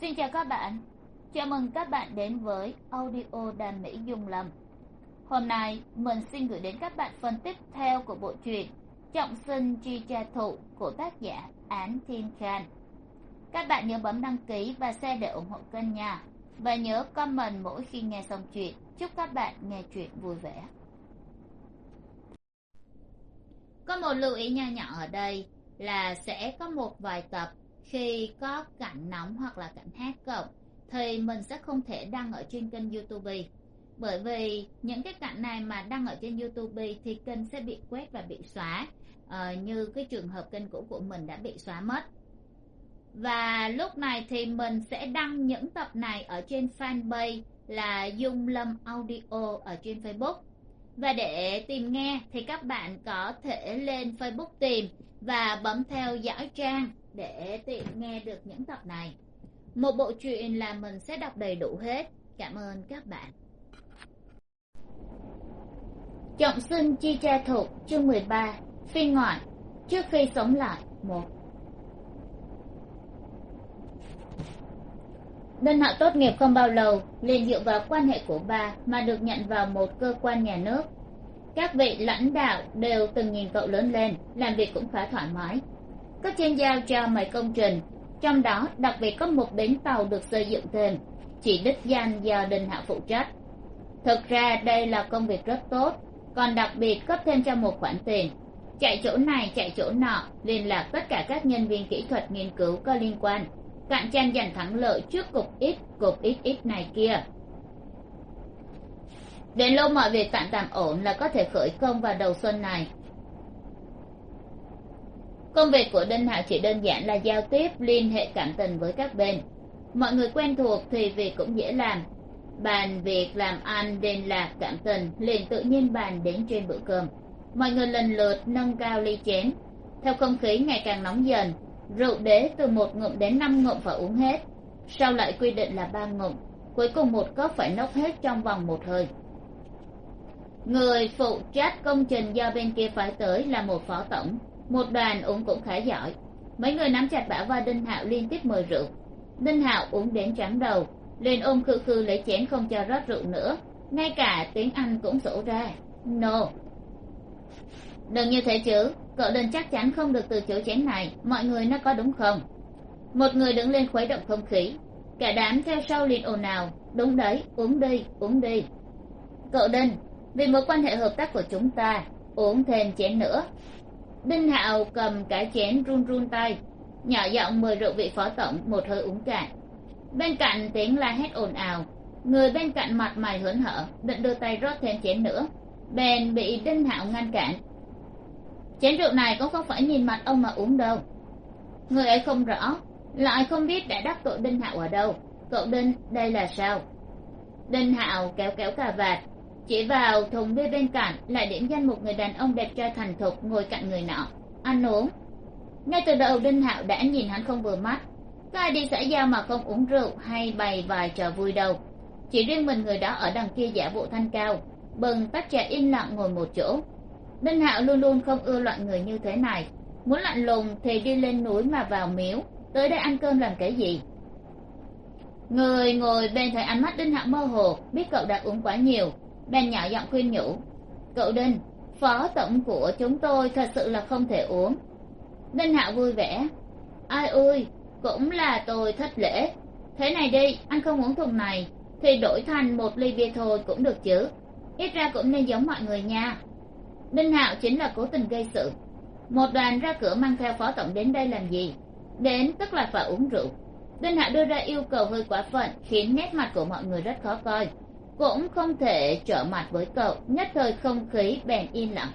xin chào các bạn. Chào mừng các bạn đến với audio đàm mỹ dung lầm. Hôm nay, mình xin gửi đến các bạn phần tiếp theo của bộ truyện trọng sinh chi cha thụ của tác giả án thiên khan các bạn nhớ bấm đăng ký và share để ủng hộ kênh nha. Và nhớ comment mỗi khi nghe xong chuyện. Chúc các bạn nghe chuyện vui vẻ. Có một lưu ý nho nhỏ ở đây là sẽ có một vài tập khi có cảnh nóng hoặc là cảnh hát cộng thì mình sẽ không thể đăng ở trên kênh youtube. Bởi vì những cái cảnh này mà đăng ở trên youtube thì kênh sẽ bị quét và bị xóa ờ, như cái trường hợp kênh cũ của mình đã bị xóa mất. Và lúc này thì mình sẽ đăng những tập này ở trên fanpage là dung lâm audio ở trên facebook. Và để tìm nghe thì các bạn có thể lên facebook tìm và bấm theo dõi trang để tiện nghe được những tập này. Một bộ truyện là mình sẽ đọc đầy đủ hết. Cảm ơn các bạn. Trọng sinh chi cha thuộc, chương mười ba, phi ngoại, trước khi sống lại, một. Đinh hạo tốt nghiệp không bao lâu, liền dựa vào quan hệ của ba mà được nhận vào một cơ quan nhà nước. Các vị lãnh đạo đều từng nhìn cậu lớn lên, làm việc cũng khá thoải mái cấp trên giao cho mấy công trình. Trong đó, đặc biệt có một bến tàu được xây dựng thêm. Chỉ đích danh do đình hạ phụ trách. Thực ra, đây là công việc rất tốt. Còn đặc biệt cấp thêm cho một khoản tiền. Chạy chỗ này, chạy chỗ nọ, liên lạc tất cả các nhân viên kỹ thuật nghiên cứu có liên quan. Cạnh tranh giành thắng lợi trước cục ít cục ít ít này kia. Đến lúc mọi việc tạm tạm ổn là có thể khởi công vào đầu xuân này công việc của đinh hạo chỉ đơn giản là giao tiếp, liên hệ cảm tình với các bên. Mọi người quen thuộc thì việc cũng dễ làm. Bàn việc làm ăn đền lạc cảm tình, liền tự nhiên bàn đến trên bữa cơm. Mọi người lần lượt nâng cao ly chén. Theo không khí ngày càng nóng dần, rượu đế từ một ngụm đến năm ngụm phải uống hết. Sau lại quy định là ba ngụm, cuối cùng một cốc phải nốc hết trong vòng một hơi. Người phụ trách công trình do bên kia phải tới là một phó tổng một đoàn uống cũng khá giỏi. Mấy người nắm chặt bả vai đinh hạo liên tiếp mời rượu. Đinh hạo uống đến trắng đầu, liền ôm khư khư lấy chén không cho rót rượu nữa. Ngay cả tiếng anh cũng sổ ra. No. Đừng như thế chứ, cậu đinh chắc chắn không được từ chối chén này. Mọi người nó có đúng không? Một người đứng lên khuấy động không khí. Cả đám theo sau liền ồn ào. Đúng đấy, uống đi uống đi. Cậu đinh, vì mối quan hệ hợp tác của chúng ta, uống thêm chén nữa đinh hạo cầm cái chén run run tay, nhỏ giọng mời rượu vị phó tổng một hơi uống cạn. Bên cạnh tiếng la hét ồn ào, người bên cạnh mặt mày hớn hở, định đưa tay rót thêm chén nữa. Bèn bị đinh hạo ngăn cản. Chén rượu này cũng không phải nhìn mặt ông mà uống đâu. Người ấy không rõ, lại không biết đã đắc tội đinh hạo ở đâu. Cậu đinh, đây là sao? Đinh hạo kéo kéo cà vạt chỉ vào thùng bia bên cạnh, lại điểm danh một người đàn ông đẹp trai thành thục ngồi cạnh người nọ. Ăn uống. Ngay từ đầu đinh hạo đã nhìn hắn không vừa mắt. Có ai đi xã giao mà không uống rượu hay bày vài trò vui đâu. Chỉ riêng mình người đó ở đằng kia giả bộ thanh cao. Bừng tách trà im lặng ngồi một chỗ. Đinh hạo luôn luôn không ưa loại người như thế này. Muốn lạnh lùng thì đi lên núi mà vào miếu. Tới đây ăn cơm làm cái gì? Người ngồi bên thấy ánh mắt đinh hạo mơ hồ, biết cậu đã uống quá nhiều bèn nhỏ giọng khuyên nhủ, cậu đinh, phó tổng của chúng tôi thật sự là không thể uống. Đinh hạo vui vẻ, ai ui cũng là tôi thất lễ. Thế này đi, anh không uống thùng này, thì đổi thành một ly bia thôi cũng được chứ. Ít ra cũng nên giống mọi người nha. Đinh hạo chính là cố tình gây sự. Một đoàn ra cửa mang theo phó tổng đến đây làm gì? Đến tức là phải uống rượu. Đinh hạo đưa ra yêu cầu hơi quá phận, khiến nét mặt của mọi người rất khó coi cũng không thể trở mặt với cậu, nhất thời không khí bèn im lặng.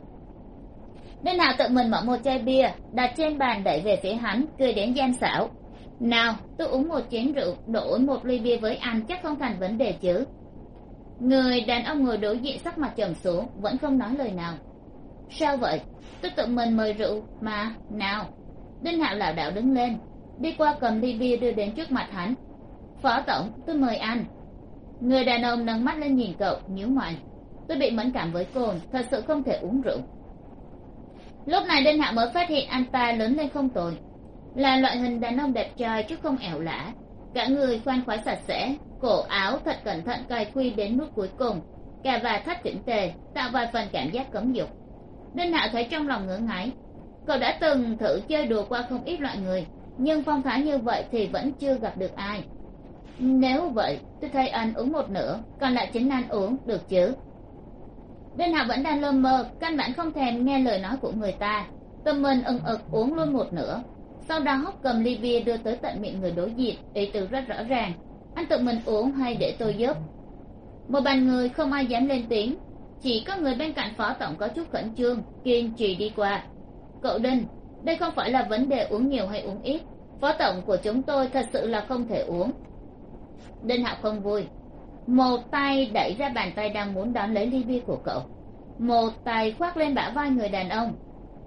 Nên nào tự mình mở một chai bia, đặt trên bàn đẩy về phía hắn, cười đến gian xảo. Nào, tôi uống một chén rượu, đổi một ly bia với anh chắc không thành vấn đề chứ. Người đàn ông ngồi đối diện sắc mặt trầm xuống, vẫn không nói lời nào. Sao vậy? Tôi tự mình mời rượu mà, nào. Đinh hạo lảo đảo đứng lên, đi qua cầm ly bia đưa đến trước mặt hắn. Phó tổng, tôi mời anh người đàn ông nâng mắt lên nhìn cậu, nhíu mày. Tôi bị mẫn cảm với cồn thật sự không thể uống rượu. Lúc này đinh hạo mới phát hiện anh ta lớn lên không tồi. Là loại hình đàn ông đẹp trai chứ không ẻo lả. Cả người khoan khoái sạch sẽ, cổ áo thật cẩn thận cài quy đến nút cuối cùng. Cà và thắt chỉnh tề, tạo vài phần cảm giác cấm dục. Đinh hạo thấy trong lòng ngưỡng ngáy cậu đã từng thử chơi đùa qua không ít loại người, nhưng phong thái như vậy thì vẫn chưa gặp được ai nếu vậy, tôi thấy anh uống một nửa, còn lại chính anh uống được chứ. Đinh hạo vẫn đang lơ mơ, căn bản không thèm nghe lời nói của người ta. Tâm mình ừng ực uống luôn một nửa. Sau đó cầm ly bia đưa tới tận miệng người đối diện ý tứ rất rõ ràng. Anh tự mình uống hay để tôi giúp? Một bàn người không ai dám lên tiếng. Chỉ có người bên cạnh phó tổng có chút khẩn trương, kiên trì đi qua. Cậu đinh, đây không phải là vấn đề uống nhiều hay uống ít. Phó tổng của chúng tôi thật sự là không thể uống đinh hạo không vui. Một tay đẩy ra bàn tay đang muốn đón lấy ly bia của cậu. Một tay khoác lên bả vai người đàn ông.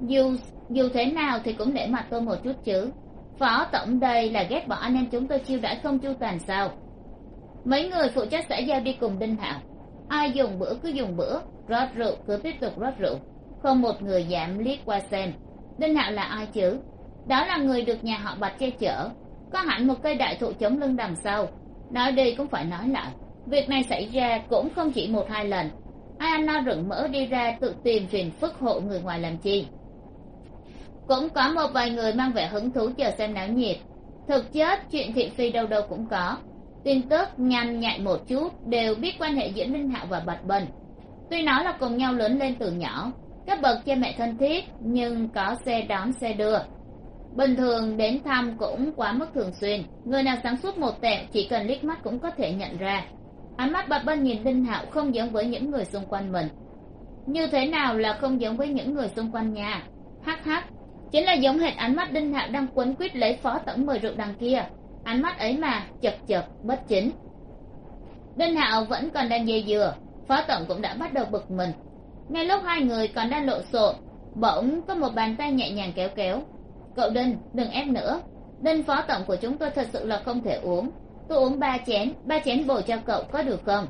Dù dù thế nào thì cũng để mặt tôi một chút chứ. Phó tổng đây là ghét bỏ anh em chúng tôi chiêu đãi không chu toàn sao? Mấy người phụ trách xã giao đi cùng đinh hạo ai dùng bữa cứ dùng bữa, rót rượu cứ tiếp tục rót rượu. Không một người dám liếc qua xem. Đinh hạo là ai chứ? Đó là người được nhà họ bạch che chở. Có hẳn một cây đại thụ chống lưng đằng sau nói đi cũng phải nói lại. Việc này xảy ra cũng không chỉ một hai lần. Ai ăn no rừng mỡ đi ra tự tìm phiền phức hộ người ngoài làm chi. Cũng có một vài người mang vẻ hứng thú chờ xem náo nhiệt. Thực chất, chuyện thị phi đâu đâu cũng có. Tin tức nhanh nhạy một chút đều biết quan hệ giữa ninh hạo và bạch bình. Tuy nói là cùng nhau lớn lên từ nhỏ, các bậc cha mẹ thân thiết, nhưng có xe đón xe đưa bình thường đến thăm cũng quá mức thường xuyên. Người nào sáng suốt một tẹo chỉ cần liếc mắt cũng có thể nhận ra. Ánh mắt bạch bân nhìn đinh hạo không giống với những người xung quanh mình. Như thế nào là không giống với những người xung quanh nhà hắc hắc, chính là giống hệt ánh mắt đinh hạo đang quấn quýt lấy phó tổng mời rượu đằng kia. Ánh mắt ấy mà chật chật, bất chính. Đinh hạo vẫn còn đang dây dừa, phó tổng cũng đã bắt đầu bực mình. Ngay lúc hai người còn đang lộn xộn, bỗng có một bàn tay nhẹ nhàng kéo kéo cậu đinh, đừng ép nữa. Đinh phó tổng của chúng tôi thật sự là không thể uống. Tôi uống ba chén ba chén bồi cho cậu có được không?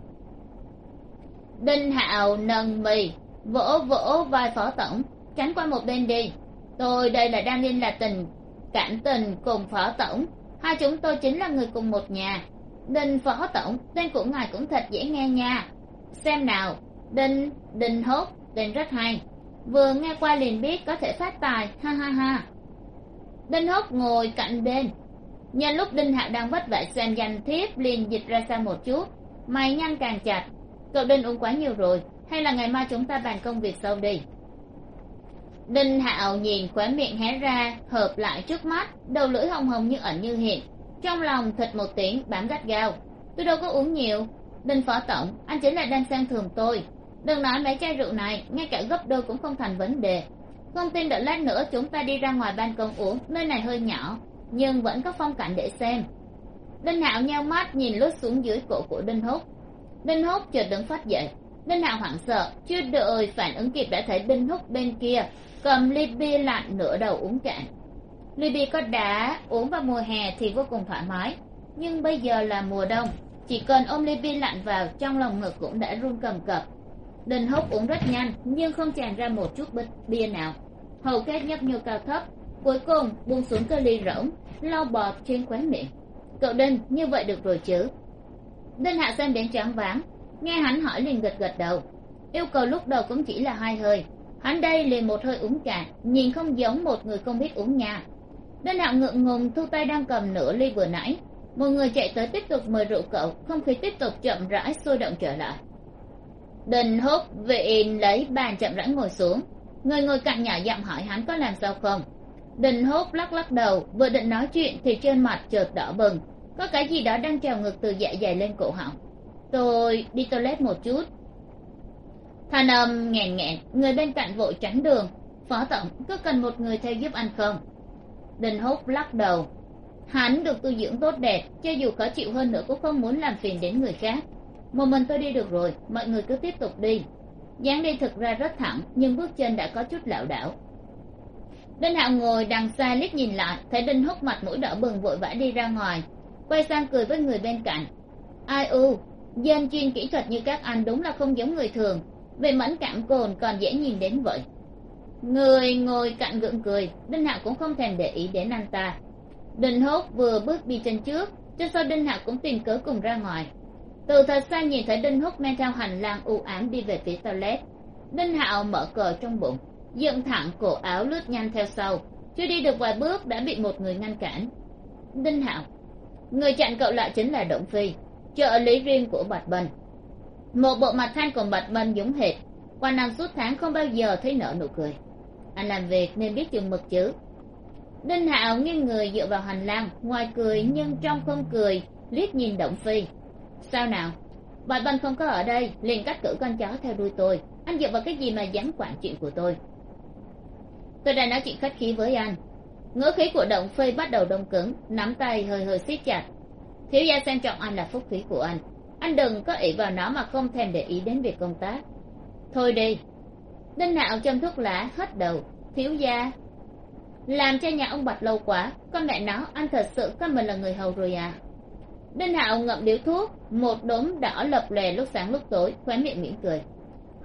Đinh hạo nâng mì vỗ vỗ vai phó tổng, tránh qua một bên đi. Tôi, đây là đang liên lạc tình, cảm tình cùng phó tổng. Hai chúng tôi chính là người cùng một nhà. Đinh phó tổng, tên của ngài cũng thật dễ nghe nha. Xem nào, đinh đinh hốt, tên rất hay. Vừa nghe qua liền biết có thể phát tài, ha ha ha đinh hốt ngồi cạnh bên. Nhân lúc đinh hạo đang vất vả xem danh thiếp liền dịch ra xa một chút. Mày nhăn càng chặt. Cậu đinh uống quá nhiều rồi, hay là ngày mai chúng ta bàn công việc sau đi? Đinh hạo nhìn khóe miệng hé ra, hợp lại trước mắt, đầu lưỡi hồng hồng như ẩn như hiện. Trong lòng thịt một tiếng, bám gắt gao. Tôi đâu có uống nhiều. Đinh phó tổng, anh chính là đang xem thường tôi. Đừng nói mấy chai rượu này, ngay cả gấp đôi cũng không thành vấn đề không tin đợi lát nữa chúng ta đi ra ngoài ban công uống, nơi này hơi nhỏ, nhưng vẫn có phong cảnh để xem. Đinh hạo nheo mắt nhìn lướt xuống dưới cổ của đinh húc. Đinh húc chợt đứng phát dậy. Đinh hạo hoảng sợ, chưa đợi phản ứng kịp đã thấy đinh húc bên kia, cầm ly bia lạnh nửa đầu uống cạn. Ly bia có đá, uống vào mùa hè thì vô cùng thoải mái, nhưng bây giờ là mùa đông, chỉ cần ôm ly bia lạnh vào trong lòng ngực cũng đã run cầm cập. Đinh húc uống rất nhanh, nhưng không tràn ra một chút bia nào hầu kết nhấp nhô cao thấp, cuối cùng buông xuống cơ ly rỗng, lau bọt trên khóe miệng. Cậu đinh, như vậy được rồi chứ? Đinh hạ xem đến choáng váng, nghe hắn hỏi liền gật gật đầu. Yêu cầu lúc đầu cũng chỉ là hai hơi. Hắn đây liền một hơi uống cạn nhìn không giống một người không biết uống nhà đinh hạ ngượng ngùng thu tay đang cầm nửa ly vừa nãy. Một người chạy tới tiếp tục mời rượu cậu, không khí tiếp tục chậm rãi sôi động trở lại. Đinh húc, vị lấy bàn chậm rãi ngồi xuống người ngồi cạnh nhỏ giọng hỏi hắn có làm sao không? Đình húc lắc lắc đầu, vừa định nói chuyện thì trên mặt chợt đỏ bừng. Có cái gì đó đang trèo ngược từ dạ dày lên cổ họng. Tôi đi toilet một chút. Thanh âm nghẹn nghẹn, người bên cạnh vội tránh đường. Phó tổng, có cần một người theo giúp anh không? Đình húc lắc đầu. Hắn được tu dưỡng tốt đẹp, cho dù khó chịu hơn nữa cũng không muốn làm phiền đến người khác. Một mình tôi đi được rồi, mọi người cứ tiếp tục đi dáng đi thực ra rất thẳng, nhưng bước chân đã có chút lảo đảo. Đinh hạo ngồi đằng xa liếc nhìn lại, thấy đinh húc mặt mũi đỏ bừng vội vã đi ra ngoài, quay sang cười với người bên cạnh. Ai u, dân chuyên kỹ thuật như các anh đúng là không giống người thường, về mẫn cảm cồn còn dễ nhìn đến vậy. Người ngồi cạnh gượng cười đinh hạo cũng không thèm để ý đến anh ta. Đinh hốt vừa bước đi chân trước, cho sau đinh hạo cũng tìm cớ cùng ra ngoài từ thật xa nhìn thấy đinh húc men theo hành lang u ám đi về phía toilet. Đinh hạo mở cờ trong bụng, dựng thẳng cổ áo lướt nhanh theo sau. Chưa đi được vài bước đã bị một người ngăn cản. Đinh hạo, người chặn cậu lại chính là động phi, trợ lý riêng của bạch bân một bộ mặt than của bạch bân giống hệt, qua năm suốt tháng không bao giờ thấy nở nụ cười. Anh làm việc nên biết chừng mực chứ. Đinh hạo nghiêng người dựa vào hành lang, ngoài cười nhưng trong không cười, liếc nhìn động phi sao nào? Bạch bân không có ở đây, liền cắt cử con chó theo đuôi tôi. Anh dựa vào cái gì mà dám quản chuyện của tôi? Tôi đã nói chuyện khách khí với anh. Ngữ khí của động phê bắt đầu đông cứng, nắm tay hơi hơi siết chặt. Thiếu gia xem trọng anh là phúc khí của anh. Anh đừng có ỷ vào nó mà không thèm để ý đến việc công tác. Thôi đi. Đinh hạo châm thuốc lá, hất đầu. Thiếu gia. Làm cho nhà ông bạch lâu quá, con mẹ nó, anh thật sự coi mình là người hầu rồi à đinh hạo ngậm điếu thuốc, một đốm đỏ lập lè lúc sáng lúc tối, khóe miệng mỉm cười.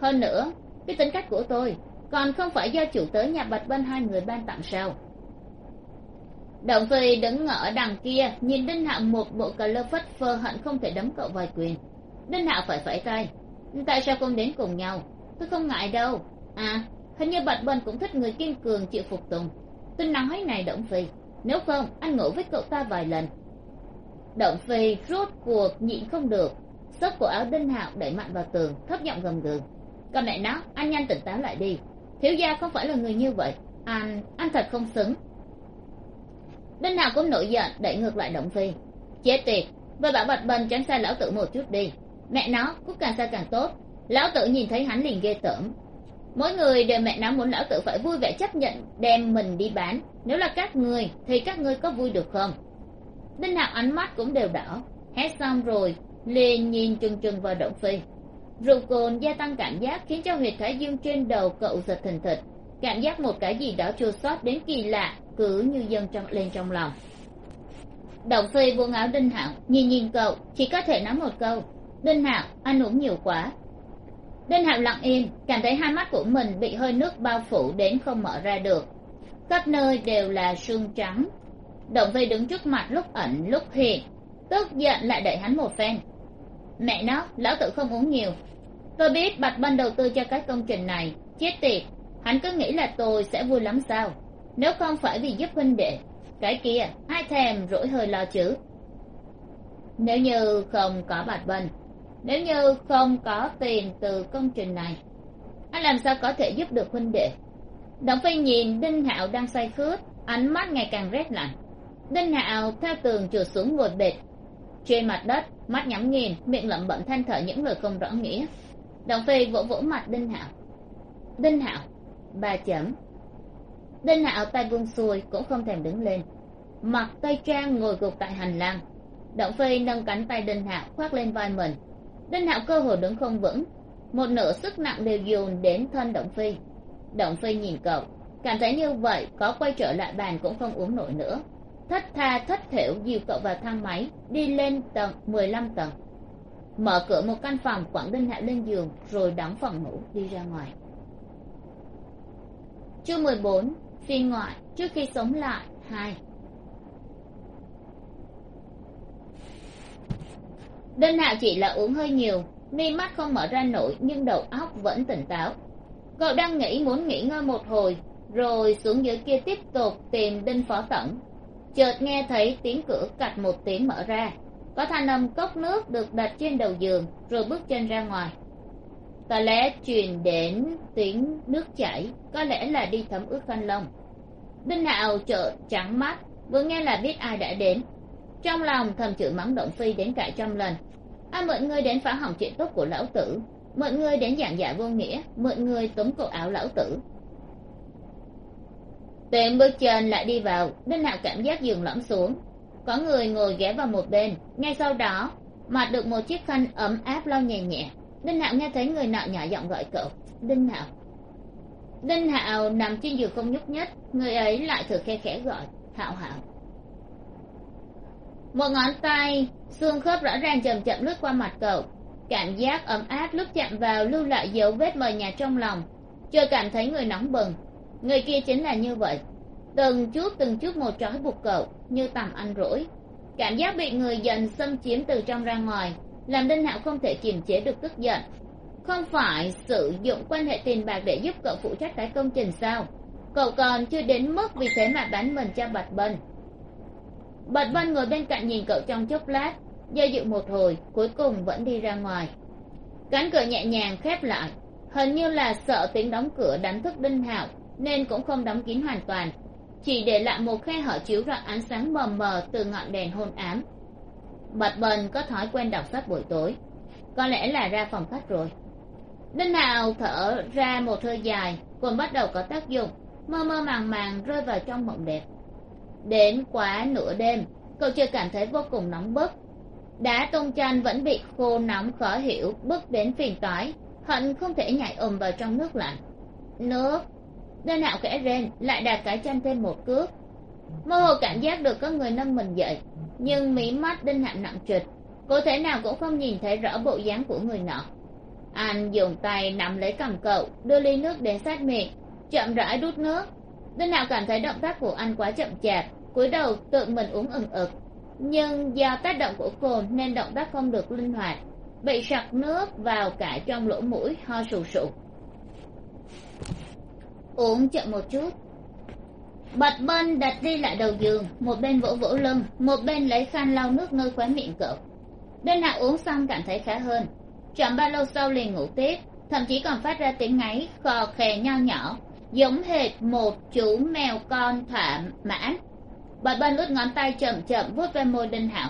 Hơn nữa, cái tính cách của tôi còn không phải do chủ tới nhà bạch bên hai người ban tặng sao. Động phi đứng ở đằng kia, nhìn đinh hạo một bộ cà lơ phất phơ hận không thể đấm cậu vài quyền. Đinh hạo phải phải tay, tại sao không đến cùng nhau? Tôi không ngại đâu. À hình như bạch bên cũng thích người kiên cường chịu phục tùng. Tôi nói này, động phi. Nếu không, anh ngủ với cậu ta vài lần động phi rốt cuộc nhịn không được. Sức cổ áo đinh hạo đẩy mạnh vào tường, thấp giọng gầm gừ. Còn mẹ nó, anh nhanh tỉnh táo lại đi. Thiếu gia không phải là người như vậy. Anh anh thật không xứng. Đinh hạo cũng nổi giận, đẩy ngược lại động phi. Chết tiệt vừa bảo bạch bần tránh xa lão tử một chút đi. Mẹ nó cứ càng xa càng tốt. Lão tử nhìn thấy hắn liền ghê tởm. Mỗi người đều mẹ nó muốn lão tử phải vui vẻ chấp nhận đem mình đi bán. Nếu là các người, thì các ngươi có vui được không? Đinh hạo ánh mắt cũng đều đỏ. Hét xong rồi liền nhìn chừng chừng vào động phi. Rượu cồn gia tăng cảm giác khiến cho huyệt thái dương trên đầu cậu giật thình thịch. Cảm giác một cái gì đó chua xót đến kỳ lạ cứ như dâng trong, lên trong lòng. Động phi buông áo đinh hạo nhìn nhìn cậu chỉ có thể nói một câu. Đinh hạo ăn uống nhiều quá. Đinh hạo lặng im cảm thấy hai mắt của mình bị hơi nước bao phủ đến không mở ra được. Khắp nơi đều là sương trắng động vây đứng trước mặt lúc ẩn, lúc hiện, tức giận lại đẩy hắn một phen. Mẹ nó, lão tử không uống nhiều. Tôi biết bạch bân đầu tư cho cái công trình này, chết tiệt. Hắn cứ nghĩ là tôi sẽ vui lắm sao? Nếu không phải vì giúp huynh đệ, cái kia ai thèm rỗi hơi lo chứ. Nếu như không có bạch bân, nếu như không có tiền từ công trình này, anh làm sao có thể giúp được huynh đệ? Động phi nhìn đinh hạo đang say khướt, ánh mắt ngày càng rét lạnh đinh hạo theo tường trượt xuống ngồi bệt. Trên mặt đất, mắt nhắm nghiền, miệng lẩm bẩm than thở những lời không rõ nghĩa. Đồng phi vỗ vỗ mặt đinh hạo đinh hạo ba chấm. Đinh hạo tay buông xuôi, cũng không thèm đứng lên. Mặc tây trang ngồi gục tại hành lang. Động phi nâng cánh tay đinh hạo khoác lên vai mình. Đinh hạo cơ hồ đứng không vững. Một nửa sức nặng đều dồn đến thân động phi. Động phi nhìn cậu, cảm thấy như vậy có quay trở lại bàn cũng không uống nổi nữa thất tha thất thểu dìu cậu vào thang máy, đi lên tầng mười lăm tầng. Mở cửa một căn phòng quảng đinh hạ lên giường, rồi đóng phòng ngủ, đi ra ngoài. Chương mười bốn phiên ngoại, trước khi sống lại, hai. Đinh hạ chỉ là uống hơi nhiều, mi mắt không mở ra nổi, nhưng đầu óc vẫn tỉnh táo. Cậu đang nghĩ, muốn nghỉ ngơi một hồi, rồi xuống dưới kia tiếp tục tìm đinh phó tổng chợt nghe thấy tiếng cửa cạch một tiếng mở ra. Có thanh âm cốc nước được đặt trên đầu giường, rồi bước chân ra ngoài. Có lẽ truyền đến tiếng nước chảy, có lẽ là đi thấm ướt khăn lông. Đinh hạo chợt trắng mắt, vừa nghe là biết ai đã đến. Trong lòng thầm chửi mắng động phi đến cả trăm lần. À, ai mượn ngươi đến phá hỏng chuyện tốt của lão tử. Mượn ngươi đến giảng giải vô nghĩa. Mượn ngươi túm cổ áo lão tử. Tên bước chân lại đi vào, đinh hạo cảm giác giường lõm xuống. Có người ngồi ghé vào một bên. Ngay sau đó mặt được một chiếc khăn ấm áp lau nhẹ nhẹ. Đinh hạo nghe thấy người nọ nhỏ giọng gọi cậu, đinh hạo. Đinh hạo nằm trên giường không nhúc nhích, người ấy lại thử khe khẽ gọi, hạo hạo. Một ngón tay, xương khớp rõ ràng chậm chậm lướt qua mặt cậu. Cảm giác ấm áp lúc chạm vào lưu lại dấu vết mờ nhạt trong lòng, chưa cảm thấy người nóng bừng người kia chính là như vậy. Từng chút từng chút một trói buộc cậu, như tầm ăn rỗi. Cảm giác bị người dần xâm chiếm từ trong ra ngoài, làm đinh hạo không thể kiềm chế được tức giận. Không phải sử dụng quan hệ tiền bạc để giúp cậu phụ trách cái công trình sao? Cậu còn chưa đến mức vì thế mà bán mình cho bạch bân. Bạch bân ngồi bên cạnh nhìn cậu trong chốc lát, do dự một hồi, cuối cùng vẫn đi ra ngoài. Cánh cửa nhẹ nhàng khép lại, hình như là sợ tiếng đóng cửa đánh thức đinh hạo nên cũng không đóng kín hoàn toàn. Chỉ để lại một khe hở chiếu rọi ánh sáng mờ mờ từ ngọn đèn hôn ám. Bạch bần có thói quen đọc sách buổi tối. Có lẽ là ra phòng khách rồi. Đinh Hào thở ra một hơi dài quần bắt đầu có tác dụng, mơ mơ màng màng rơi vào trong mộng đẹp. Đến quá nửa đêm, cậu chưa cảm thấy vô cùng nóng bức. Đá tung chanh vẫn bị khô nóng khó hiểu bức đến phiền toái, hận không thể nhảy ùm vào trong nước lạnh. Nước đơn hạo khẽ rên, lại đặt cái chân thêm một cước. Mơ hồ cảm giác được có người nâng mình dậy, nhưng mí mắt đinh hạo nặng trịch. Cô thể nào cũng không nhìn thấy rõ bộ dáng của người nọ. Anh dùng tay nắm lấy cằm cậu, đưa ly nước đến sát miệng, chậm rãi đút nước. Đinh hạo cảm thấy động tác của anh quá chậm chạp, cúi đầu tự mình uống ừng ực. Nhưng do tác động của cồn nên động tác không được linh hoạt, bị sặc nước vào cả trong lỗ mũi, ho sù sụ uống chậm một chút. Bạch bân đặt đi lại đầu giường, một bên vỗ vỗ lưng, một bên lấy khăn lau nước nơi khóe miệng cậu. Đinh hạ uống xong cảm thấy khá hơn. Chẳng bao lâu sau liền ngủ tiếp, thậm chí còn phát ra tiếng ngáy, khò khè nho nhỏ, giống hệt một chú mèo con thỏa mãn. Bạch bân ướt ngón tay chậm chậm vuốt ve môi đinh hạo.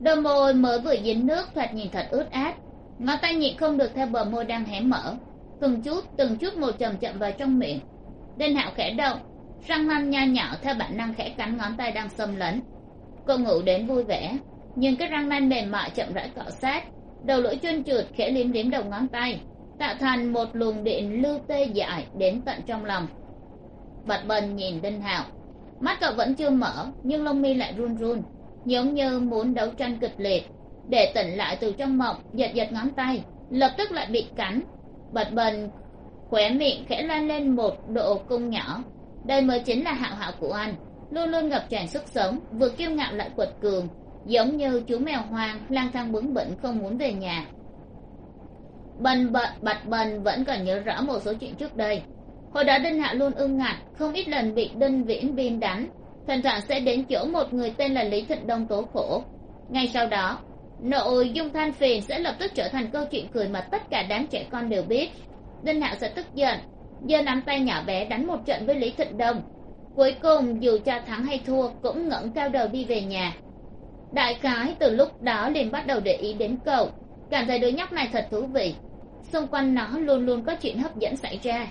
Đôi môi mới vừa dính nước, thoạt nhìn thật ướt át. Ngón tay nhịn không được theo bờ môi đang hé mở. Từng chút từng chút một chậm chậm vào trong miệng đinh hạo khẽ động, răng nanh nho nhỏ theo bản năng khẽ cắn ngón tay đang xâm lấn. Cô ngủ đến vui vẻ, nhưng cái răng nanh mềm mại chậm rãi cọ sát, đầu lưỡi chuyên trượt khẽ liếm liếm đầu ngón tay, tạo thành một luồng điện lưu tê dại đến tận trong lòng. Bật bần nhìn đinh hạo, mắt cậu vẫn chưa mở, nhưng lông mi lại run run, giống như muốn đấu tranh kịch liệt. Để tỉnh lại từ trong mộng, giật giật ngón tay, lập tức lại bị cắn. Bật bần khóe miệng khẽ lan lên một độ cung nhỏ. Đây mới chính là hạo hạo của anh. Luôn luôn ngập tràn sức sống, vừa kiêu ngạo lại quật cường, giống như chú mèo hoang lang thang bướng bỉnh không muốn về nhà. Bần bật, bạch bần vẫn còn nhớ rõ một số chuyện trước đây. Hồi đó đinh hạ luôn ưng ngặt không ít lần bị đinh viễn biên đánh. Thỉnh thoảng sẽ đến chỗ một người tên là lý thịnh đông tố khổ. Ngay sau đó, nội dung than phiền sẽ lập tức trở thành câu chuyện cười mà tất cả đám trẻ con đều biết đinh hạo sẽ tức giận, giơ nắm tay nhỏ bé đánh một trận với lý thịnh đông. Cuối cùng, dù cho thắng hay thua, cũng ngẩng cao đầu đi về nhà. Đại khái từ lúc đó liền bắt đầu để ý đến cậu. Cảm thấy đứa nhóc này thật thú vị. Xung quanh nó luôn luôn có chuyện hấp dẫn xảy ra.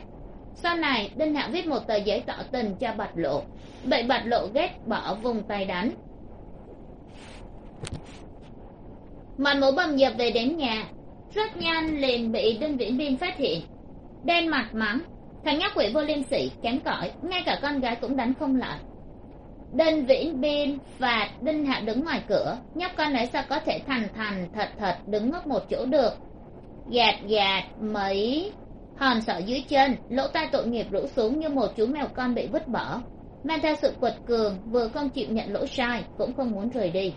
Sau này, đinh hạo viết một tờ giấy tỏ tình cho bạch lộ. Vậy bạch lộ ghét, bỏ vùng tay đánh. Mặt mũ bầm dập về đến nhà. Rất nhanh liền bị đinh viễn biên phát hiện đen mặt mắng. Thằng nhóc quỷ vô liêm sỉ, kém cỏi, ngay cả con gái cũng đánh không lại. Đinh viễn biên và đinh hạ đứng ngoài cửa. Nhóc con ấy sao có thể thành thành, thật thật, đứng ngốc một chỗ được? Gạt gạt, mấy. Hòn sọ dưới chân, lỗ tai tội nghiệp rũ xuống như một chú mèo con bị vứt bỏ. Mang theo sự quật cường, vừa không chịu nhận lỗi sai, cũng không muốn rời đi.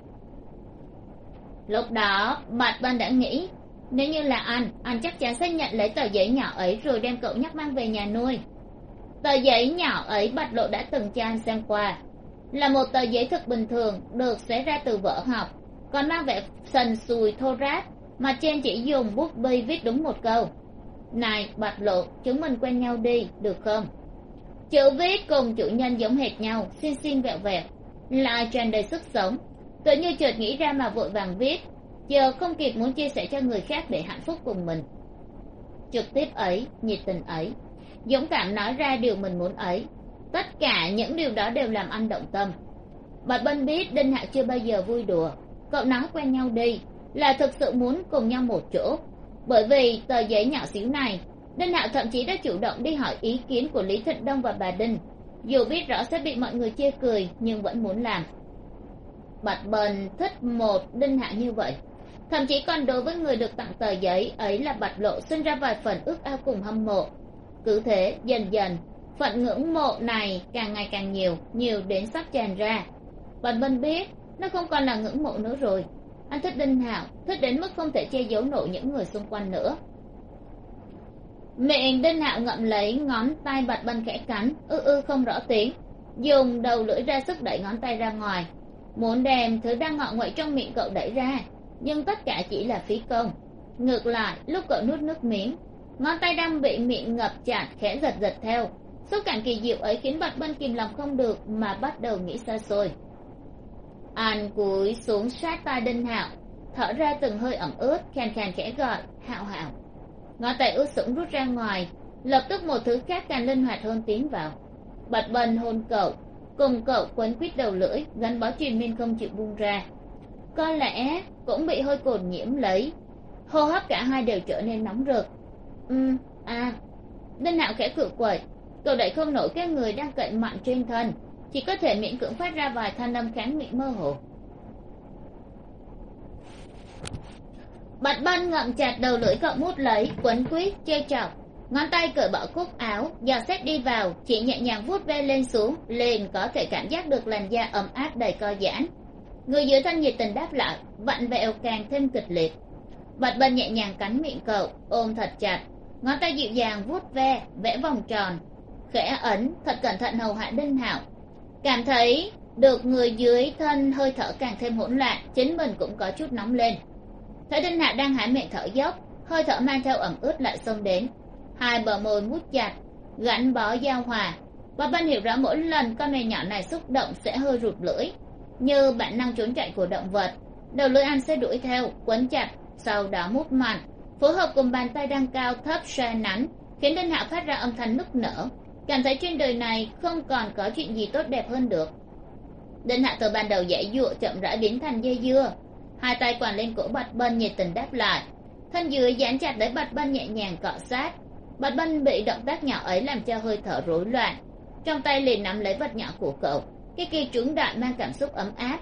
Lúc đó, bạch bân đã nghĩ nếu như là anh anh chắc chắn sẽ nhận lấy tờ giấy nhỏ ấy rồi đem cậu nhóc mang về nhà nuôi. Tờ giấy nhỏ ấy bạch lộ đã từng cho anh xem qua. Là một tờ giấy thực bình thường, được xé ra từ vở học còn mang vẻ sần sùi thô ráp, mà trên chỉ dùng bút bi viết đúng một câu. Này, bạch lộ, chúng mình quen nhau đi, được không? Chữ viết cùng chủ nhân giống hệt nhau xin xin vẹo vẹo lại tràn đầy sức sống. Tự như chợt nghĩ ra mà vội vàng viết giờ không kịp muốn chia sẻ cho người khác để hạnh phúc cùng mình. Trực tiếp ấy, nhiệt tình ấy. Dũng cảm nói ra điều mình muốn ấy. Tất cả những điều đó đều làm anh động tâm. Bạch bân biết đinh hạ chưa bao giờ vui đùa. Cậu nói quen nhau đi, là thực sự muốn cùng nhau một chỗ. Bởi vì tờ giấy nhỏ xíu này, đinh hạ thậm chí đã chủ động đi hỏi ý kiến của lý thịnh đông và bà đinh. Dù biết rõ sẽ bị mọi người chê cười, nhưng vẫn muốn làm. Bạch bần thích một đinh hạ như vậy thậm chí còn đối với người được tặng tờ giấy, ấy là bạch lộ sinh ra vài phần ước ao cùng hâm mộ. Cứ thế, dần dần phận ngưỡng mộ này càng ngày càng nhiều nhiều đến sắp tràn ra. Bạch Vân biết, nó không còn là ngưỡng mộ nữa rồi. Anh thích đinh hạo, thích đến mức không thể che giấu nổi những người xung quanh nữa. Miệng đinh hạo ngậm lấy ngón tay bạch bân khẽ cắn, ư ư không rõ tiếng. Dùng đầu lưỡi ra sức đẩy ngón tay ra ngoài. Muốn đem thứ đang ngọ nguậy trong miệng cậu đẩy ra nhưng tất cả chỉ là phí công. Ngược lại, lúc cậu nuốt nước miếng, ngón tay đang bị miệng ngập chặt, khẽ giật giật theo. Xúc cảm kỳ diệu ấy khiến bạch bân kìm lòng không được mà bắt đầu nghĩ xa xôi. Anh cúi xuống sát tai đinh hạo, thở ra từng hơi ẩm ướt, khàn khàn khẽ gọi, hạo hạo. Ngón tay ướt sũng rút ra ngoài, lập tức một thứ khác càng linh hoạt hơn tiến vào. Bạch bân hôn cậu, cùng cậu quấn quýt đầu lưỡi, gắn bó truyền miên không chịu buông ra. Có lẽ cũng bị hơi cồn nhiễm lấy. Hô hấp cả hai đều trở nên nóng rực. Ừ à đinh hạo khẽ cự quậy, cậu đẩy không nổi cái người đang cậy mặn trên thân, chỉ có thể miễn cưỡng phát ra vài thanh âm kháng nghị mơ hồ. Bạch ban ngậm chặt đầu lưỡi cậu mút lấy, quấn quýt chơi chọc. Ngón tay cởi bỏ cúc áo dò xét đi vào, chỉ nhẹ nhàng vuốt ve lên xuống, liền có thể cảm giác được làn da ấm áp đầy co giãn người dưới thân nhiệt tình đáp lại, vặn vẹo càng thêm kịch liệt. Bạch bân nhẹ nhàng cắn miệng cậu, ôm thật chặt. Ngón tay dịu dàng vuốt ve, vẽ vòng tròn. Khẽ ấn, thật cẩn thận hầu hạ đinh hạo. Cảm thấy được người dưới thân hơi thở càng thêm hỗn loạn, chính mình cũng có chút nóng lên. Thấy đinh hạo đang há miệng thở dốc, hơi thở mang theo ẩm ướt lại xông đến. Hai bờ môi mút chặt, gắn bó giao hòa. Và ban hiểu rõ mỗi lần con mèo nhỏ này xúc động sẽ hơi rụt lưỡi như bản năng trốn chạy của động vật, đầu lưỡi ăn sẽ đuổi theo, quấn chặt, sau đó mút mặn phối hợp cùng bàn tay đang cao thấp xoa nắn, khiến đinh hạo phát ra âm thanh nức nở. Cảm thấy trên đời này không còn có chuyện gì tốt đẹp hơn được. Đinh hạ từ ban đầu dãy dụa chậm rãi biến thành dây dưa. Hai tay quàng lên cổ bạch bân nhiệt tình đáp lại. Thân dưới dán chặt lấy bạch bân nhẹ nhàng cọ sát. Bạch bân bị động tác nhỏ ấy làm cho hơi thở rối loạn. Trong tay liền nắm lấy vật nhỏ của cậu cái kia trướng đạn mang cảm xúc ấm áp,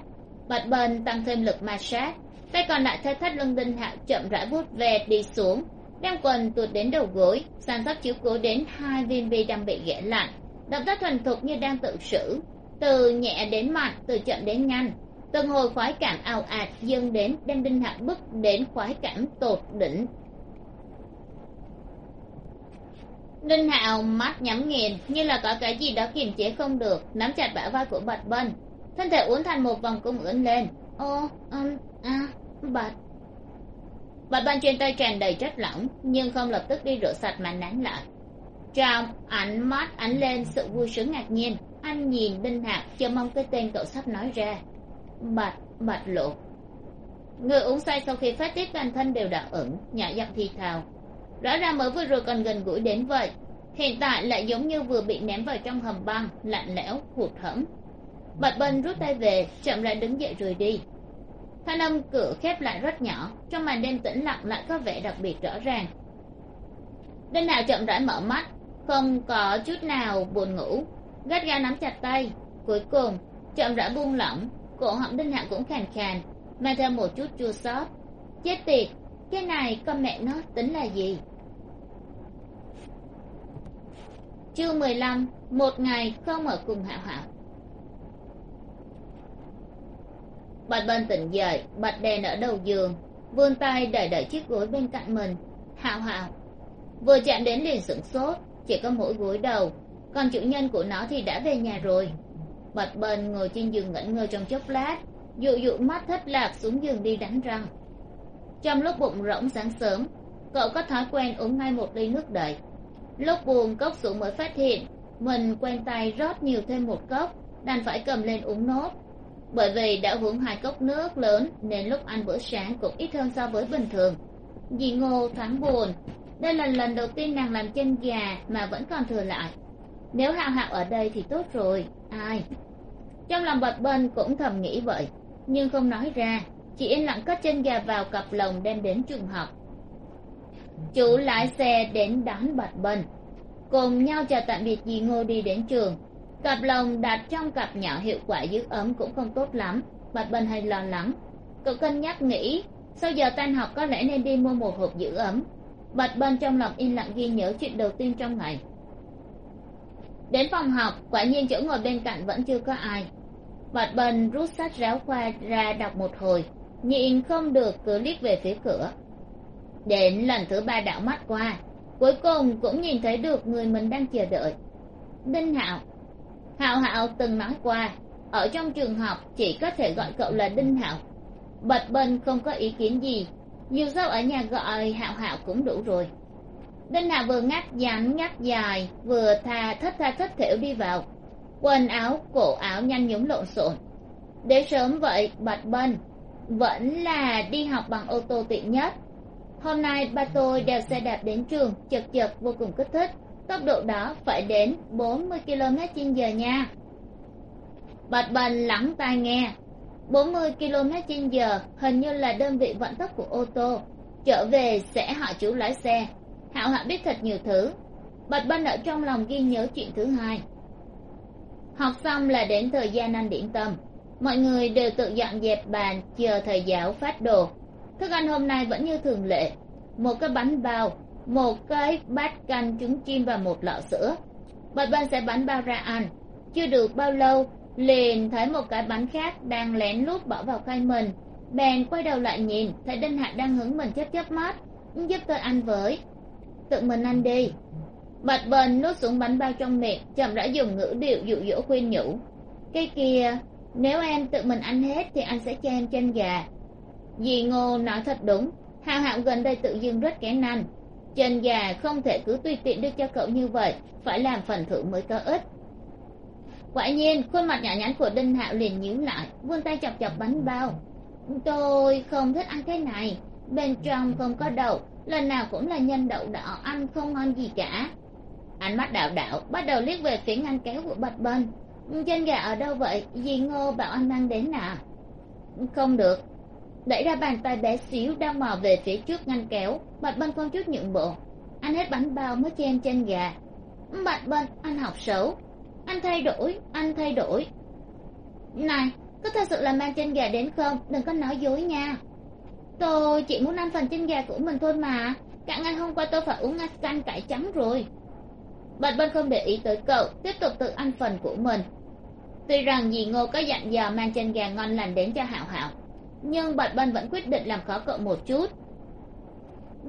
bạch bần tăng thêm lực ma sát. Tay còn lại theo thắt lưng đinh hạo chậm rãi vuốt về, đi xuống. Đem quần tuột đến đầu gối, sàn sóc chiếu cố đến hai viên bi đang bị ghẻ lạnh. Động tác thuần thục như đang tự xử, từ nhẹ đến mạnh, từ chậm đến nhanh. Từng hồi khoái cảm ào ạt dâng đến, đem đinh hạo bức đến khoái cảm tột đỉnh. Đinh hạo mắt nhắm nghiền như là có cái gì đó kiềm chế không được nắm chặt bả vai của bạch bân thân thể uốn thành một vòng cung ưỡn lên. Ô um, a bạch. Bạch bân trên tay tràn đầy chất lỏng nhưng không lập tức đi rửa sạch mà nán lại. Trong ánh mắt ánh lên sự vui sướng ngạc nhiên anh nhìn đinh hạo chờ mong cái tên cậu sắp nói ra. Bạch bạch lộ người uống say sau khi phát tiết toàn thân đều đỏ ửng nhỏ giọng thì thào rõ ràng mới vừa rồi còn gần gũi đến vậy. Hiện tại lại giống như vừa bị ném vào trong hầm băng, lạnh lẽo, hụt hẫng. Bạch bân rút tay về, chậm lại đứng dậy rồi đi. Thanh âm cửa khép lại rất nhỏ, trong màn đêm tĩnh lặng lại có vẻ đặc biệt rõ ràng. Đinh nào chậm rãi mở mắt, không có chút nào buồn ngủ. Gắt ga nắm chặt tay, cuối cùng, chậm rãi buông lỏng, cổ họng đinh hạo cũng khàn khàn, mang theo một chút chua xót. Chết tiệt, cái này con mẹ nó tính là gì? Chương mười lăm, một ngày không ở cùng hạo hạo bạch bân tỉnh dậy bật đèn ở đầu giường, vươn tay đẩy đẩy chiếc gối bên cạnh mình. Hạo hạo vừa chạm đến liền sửng sốt, chỉ có mỗi gối đầu, còn chủ nhân của nó thì đã về nhà rồi. Bạch bân ngồi trên giường ngẩn ngơ trong chốc lát, dụ dụ mắt thất lạc xuống giường đi đánh răng. Trong lúc bụng rỗng sáng sớm, cậu có thói quen uống ngay một ly nước đầy lúc buồn, cốc xuống mới phát hiện, mình quen tay rót nhiều thêm một cốc, đành phải cầm lên uống nốt. Bởi vì đã uống hai cốc nước lớn, nên lúc ăn bữa sáng cũng ít hơn so với bình thường. Dì ngô thoáng buồn, đây là lần đầu tiên nàng làm chân gà mà vẫn còn thừa lại. Nếu hạo hạo ở đây thì tốt rồi, ai? Trong lòng bật bên cũng thầm nghĩ vậy, nhưng không nói ra, chỉ yên lặng cất chân gà vào cặp lồng đem đến trường học chủ lái xe đến đón bạch bân. Cùng nhau chào tạm biệt dì ngô đi đến trường. Cặp lồng đặt trong cặp nhỏ hiệu quả giữ ấm cũng không tốt lắm. Bạch bân hay lo lắng. Cậu cân nhắc nghĩ, sau giờ tan học có lẽ nên đi mua một hộp giữ ấm. Bạch bân trong lòng yên lặng ghi nhớ chuyện đầu tiên trong ngày. Đến phòng học, quả nhiên chỗ ngồi bên cạnh vẫn chưa có ai. Bạch bân rút sách giáo khoa ra đọc một hồi. Nhịn không được cứ liếc về phía cửa đến lần thứ ba đảo mắt qua, cuối cùng cũng nhìn thấy được người mình đang chờ đợi. Đinh hạo. Hạo hạo từng nói qua, ở trong trường học chỉ có thể gọi cậu là đinh hạo. Bạch bần không có ý kiến gì, dù sao ở nhà gọi hạo hạo cũng đủ rồi. Đinh hạo vừa ngắt ngắn ngắt dài, vừa tha thất tha thất thểu đi vào. Quần áo, cổ áo nhanh nhúng lộn xộn. Để sớm vậy, bạch bân, vẫn là đi học bằng ô tô tiện nhất hôm nay ba tôi đèo xe đạp đến trường, chật chật, vô cùng kích thích. Tốc độ đó phải đến bốn mươi km trên giờ nha. Bạch bành lắng tai nghe. bốn mươi km trên giờ hình như là đơn vị vận tốc của ô tô. Trở về sẽ hỏi chú lái xe. Hạo hạ biết thật nhiều thứ. Bạch bân ở trong lòng ghi nhớ chuyện thứ hai. Học xong là đến thời gian ăn điểm tâm. Mọi người đều tự dọn dẹp bàn, chờ thầy giáo phát đồ thức ăn hôm nay vẫn như thường lệ. Một cái bánh bao, một cái bát canh trứng chim và một lọ sữa. Bạch bân sẽ bánh bao ra ăn. Chưa được bao lâu, liền thấy một cái bánh khác đang lén lút bỏ vào khay mình. Bèn quay đầu lại nhìn, thấy đinh hạnh đang hứng mình chớp chớp mắt giúp tôi ăn với. Tự mình ăn đi. Bạch bần nuốt xuống bánh bao trong miệng, chậm rãi dùng ngữ điệu dụ dỗ khuyên nhủ. Cái kia, nếu em tự mình ăn hết thì anh sẽ cho em chân gà dì ngô nói thật đúng, hào hạo gần đây tự dưng rất kén ăn. Chân gà không thể cứ tùy tiện đưa cho cậu như vậy, phải làm phần thưởng mới có ích. Quả nhiên, khuôn mặt nhỏ nhắn của đinh hạo liền nhíu lại, vươn tay chọc chọc bánh bao. Tôi không thích ăn cái này, bên trong không có đậu, lần nào cũng là nhân đậu đỏ, ăn không ngon gì cả. Ánh mắt đạo đạo bắt đầu liếc về phía ngăn kéo của bạch bân. Chân gà ở đâu vậy? Dì ngô bảo anh mang đến nào không được đẩy ra bàn tay bé xíu đang mò về phía trước ngăn kéo, bạch bân không chút nhượng bộ. Anh hết bánh bao mới chen chân gà. Bạch bân, anh học xấu. Anh thay đổi, anh thay đổi. Này, có thật sự là mang chân gà đến không? Đừng có nói dối nha. Tôi chỉ muốn ăn phần chân gà của mình thôi mà. Cả ngày hôm qua tôi phải uống canh cải trắng rồi. Bạch bân không để ý tới cậu, tiếp tục tự ăn phần của mình. Tuy rằng dì ngô có dặn dò mang chân gà ngon lành đến cho hảo hảo nhưng bạch bân vẫn quyết định làm khó cậu một chút.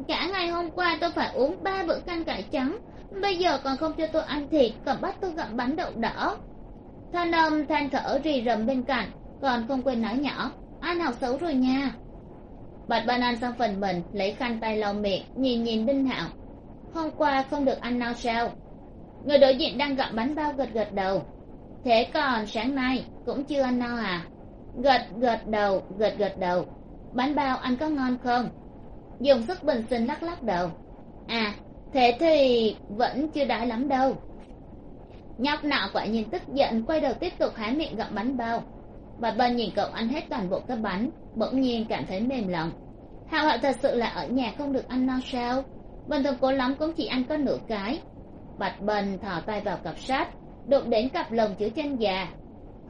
Cả ngày hôm qua tôi phải uống ba bữa canh cải trắng. Bây giờ còn không cho tôi ăn thịt, còn bắt tôi gặm bánh đậu đỏ. Than âm than thở rì rầm bên cạnh, còn không quên nói nhỏ anh học xấu rồi nha. Bạch bân ăn xong phần mình, lấy khăn tay lau miệng, nhìn nhìn đinh hạo. Hôm qua không được ăn no sao? Người đối diện đang gặm bánh bao gật gật đầu. Thế còn sáng nay cũng chưa ăn no à? Gật gật đầu, gật gật đầu. Bánh bao ăn có ngon không? Dùng sức bình sinh lắc lắc đầu. À thế thì vẫn chưa đói lắm đâu. Nhóc nọ quả nhìn tức giận, quay đầu tiếp tục há miệng gặm bánh bao. Và bên nhìn cậu ăn hết toàn bộ cái bánh, bỗng nhiên cảm thấy mềm lòng. Hạo hạo thật sự là ở nhà không được ăn no sao? Bình thường cố lắm cũng chỉ ăn có nửa cái. Bạch bần thò tay vào cặp sách đụng đến cặp lồng chứa chân già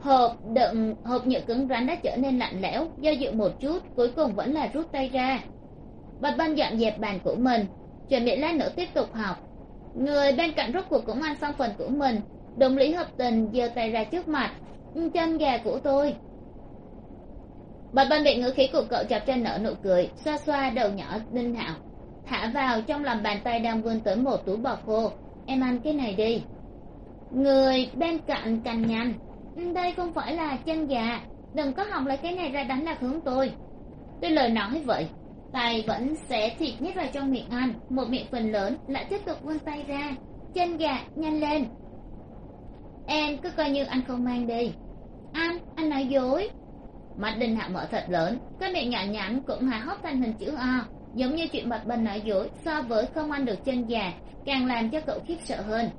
hộp đựng, hộp nhựa cứng rắn đã trở nên lạnh lẽo, do dự một chút, cuối cùng vẫn là rút tay ra. Bạch bần dọn dẹp bàn của mình, chuẩn bị lát nữa tiếp tục học. Người bên cạnh rốt cuộc cũng ăn xong phần của mình. Đồng lý hợp tình giơ tay ra trước mặt, chân gà của tôi. Bạch bần bị ngữ khí của cậu chọc cho nở nụ cười, xoa xoa đầu nhỏ đinh hạo. Thả vào trong lòng bàn tay đang vươn tới một túi bò khô. Em ăn cái này đi. Người bên cạnh cằn nhằn đây không phải là chân gà. Đừng có hòng lấy cái này ra đánh lạc hướng tôi. Tôi lời nói vậy, tay vẫn xé thịt nhét vào trong miệng ăn một miệng phần lớn lại tiếp tục vươn tay ra. Chân gà, nhanh lên. Em cứ coi như anh không mang đi. Anh anh nói dối. Mắt đinh hạ mở thật lớn, cái miệng nhỏ nhắn cũng hạ hốc thành hình chữ o. Giống như chuyện bạch bình nói dối, so với không ăn được chân gà, càng làm cho cậu khiếp sợ hơn.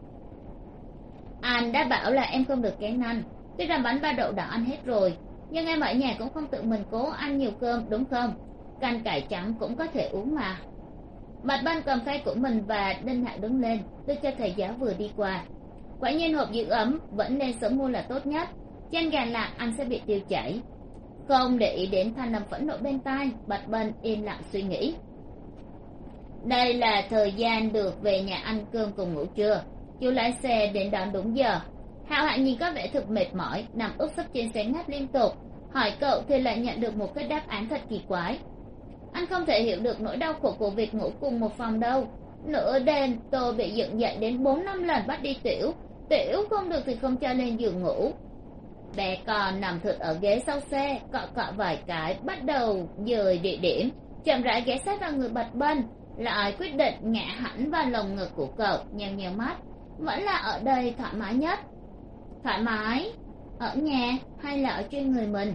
Anh đã bảo là em không được kén ăn tuy rằng bánh ba đậu đã ăn hết rồi, nhưng em ở nhà cũng không tự mình cố ăn nhiều cơm, đúng không? Canh cải trắng cũng có thể uống mà. Bạch ban cầm khay của mình và đinh hạ đứng lên, đưa cho thầy giáo vừa đi qua. Quả nhiên hộp giữ ấm vẫn nên sớm mua là tốt nhất. Trên gà lạc ăn sẽ bị tiêu chảy. Không để ý đến thanh âm phẫn nộ bên tai bạch bân im lặng suy nghĩ. Đây là thời gian được về nhà ăn cơm cùng ngủ trưa. Chú lái xe đến đón đúng giờ hạo hạo nhìn có vẻ thực mệt mỏi, nằm úp sấp trên xe ngáp liên tục. Hỏi cậu thì lại nhận được một cái đáp án thật kỳ quái. Anh không thể hiểu được nỗi đau khổ của việc ngủ cùng một phòng đâu. Nửa đêm, tôi bị dựng dậy đến bốn năm lần bắt đi tiểu. Tiểu không được thì không cho lên giường ngủ. Bé con nằm thượt ở ghế sau xe, cọ cọ vài cái, bắt đầu dời địa điểm. Chậm rãi ghé sát vào người bạch bân lại quyết định ngã hẳn vào lồng ngực của cậu, nheo nheo mắt. Vẫn là ở đây thoải mái nhất thoải mái, ở nhà hay là ở trên người mình?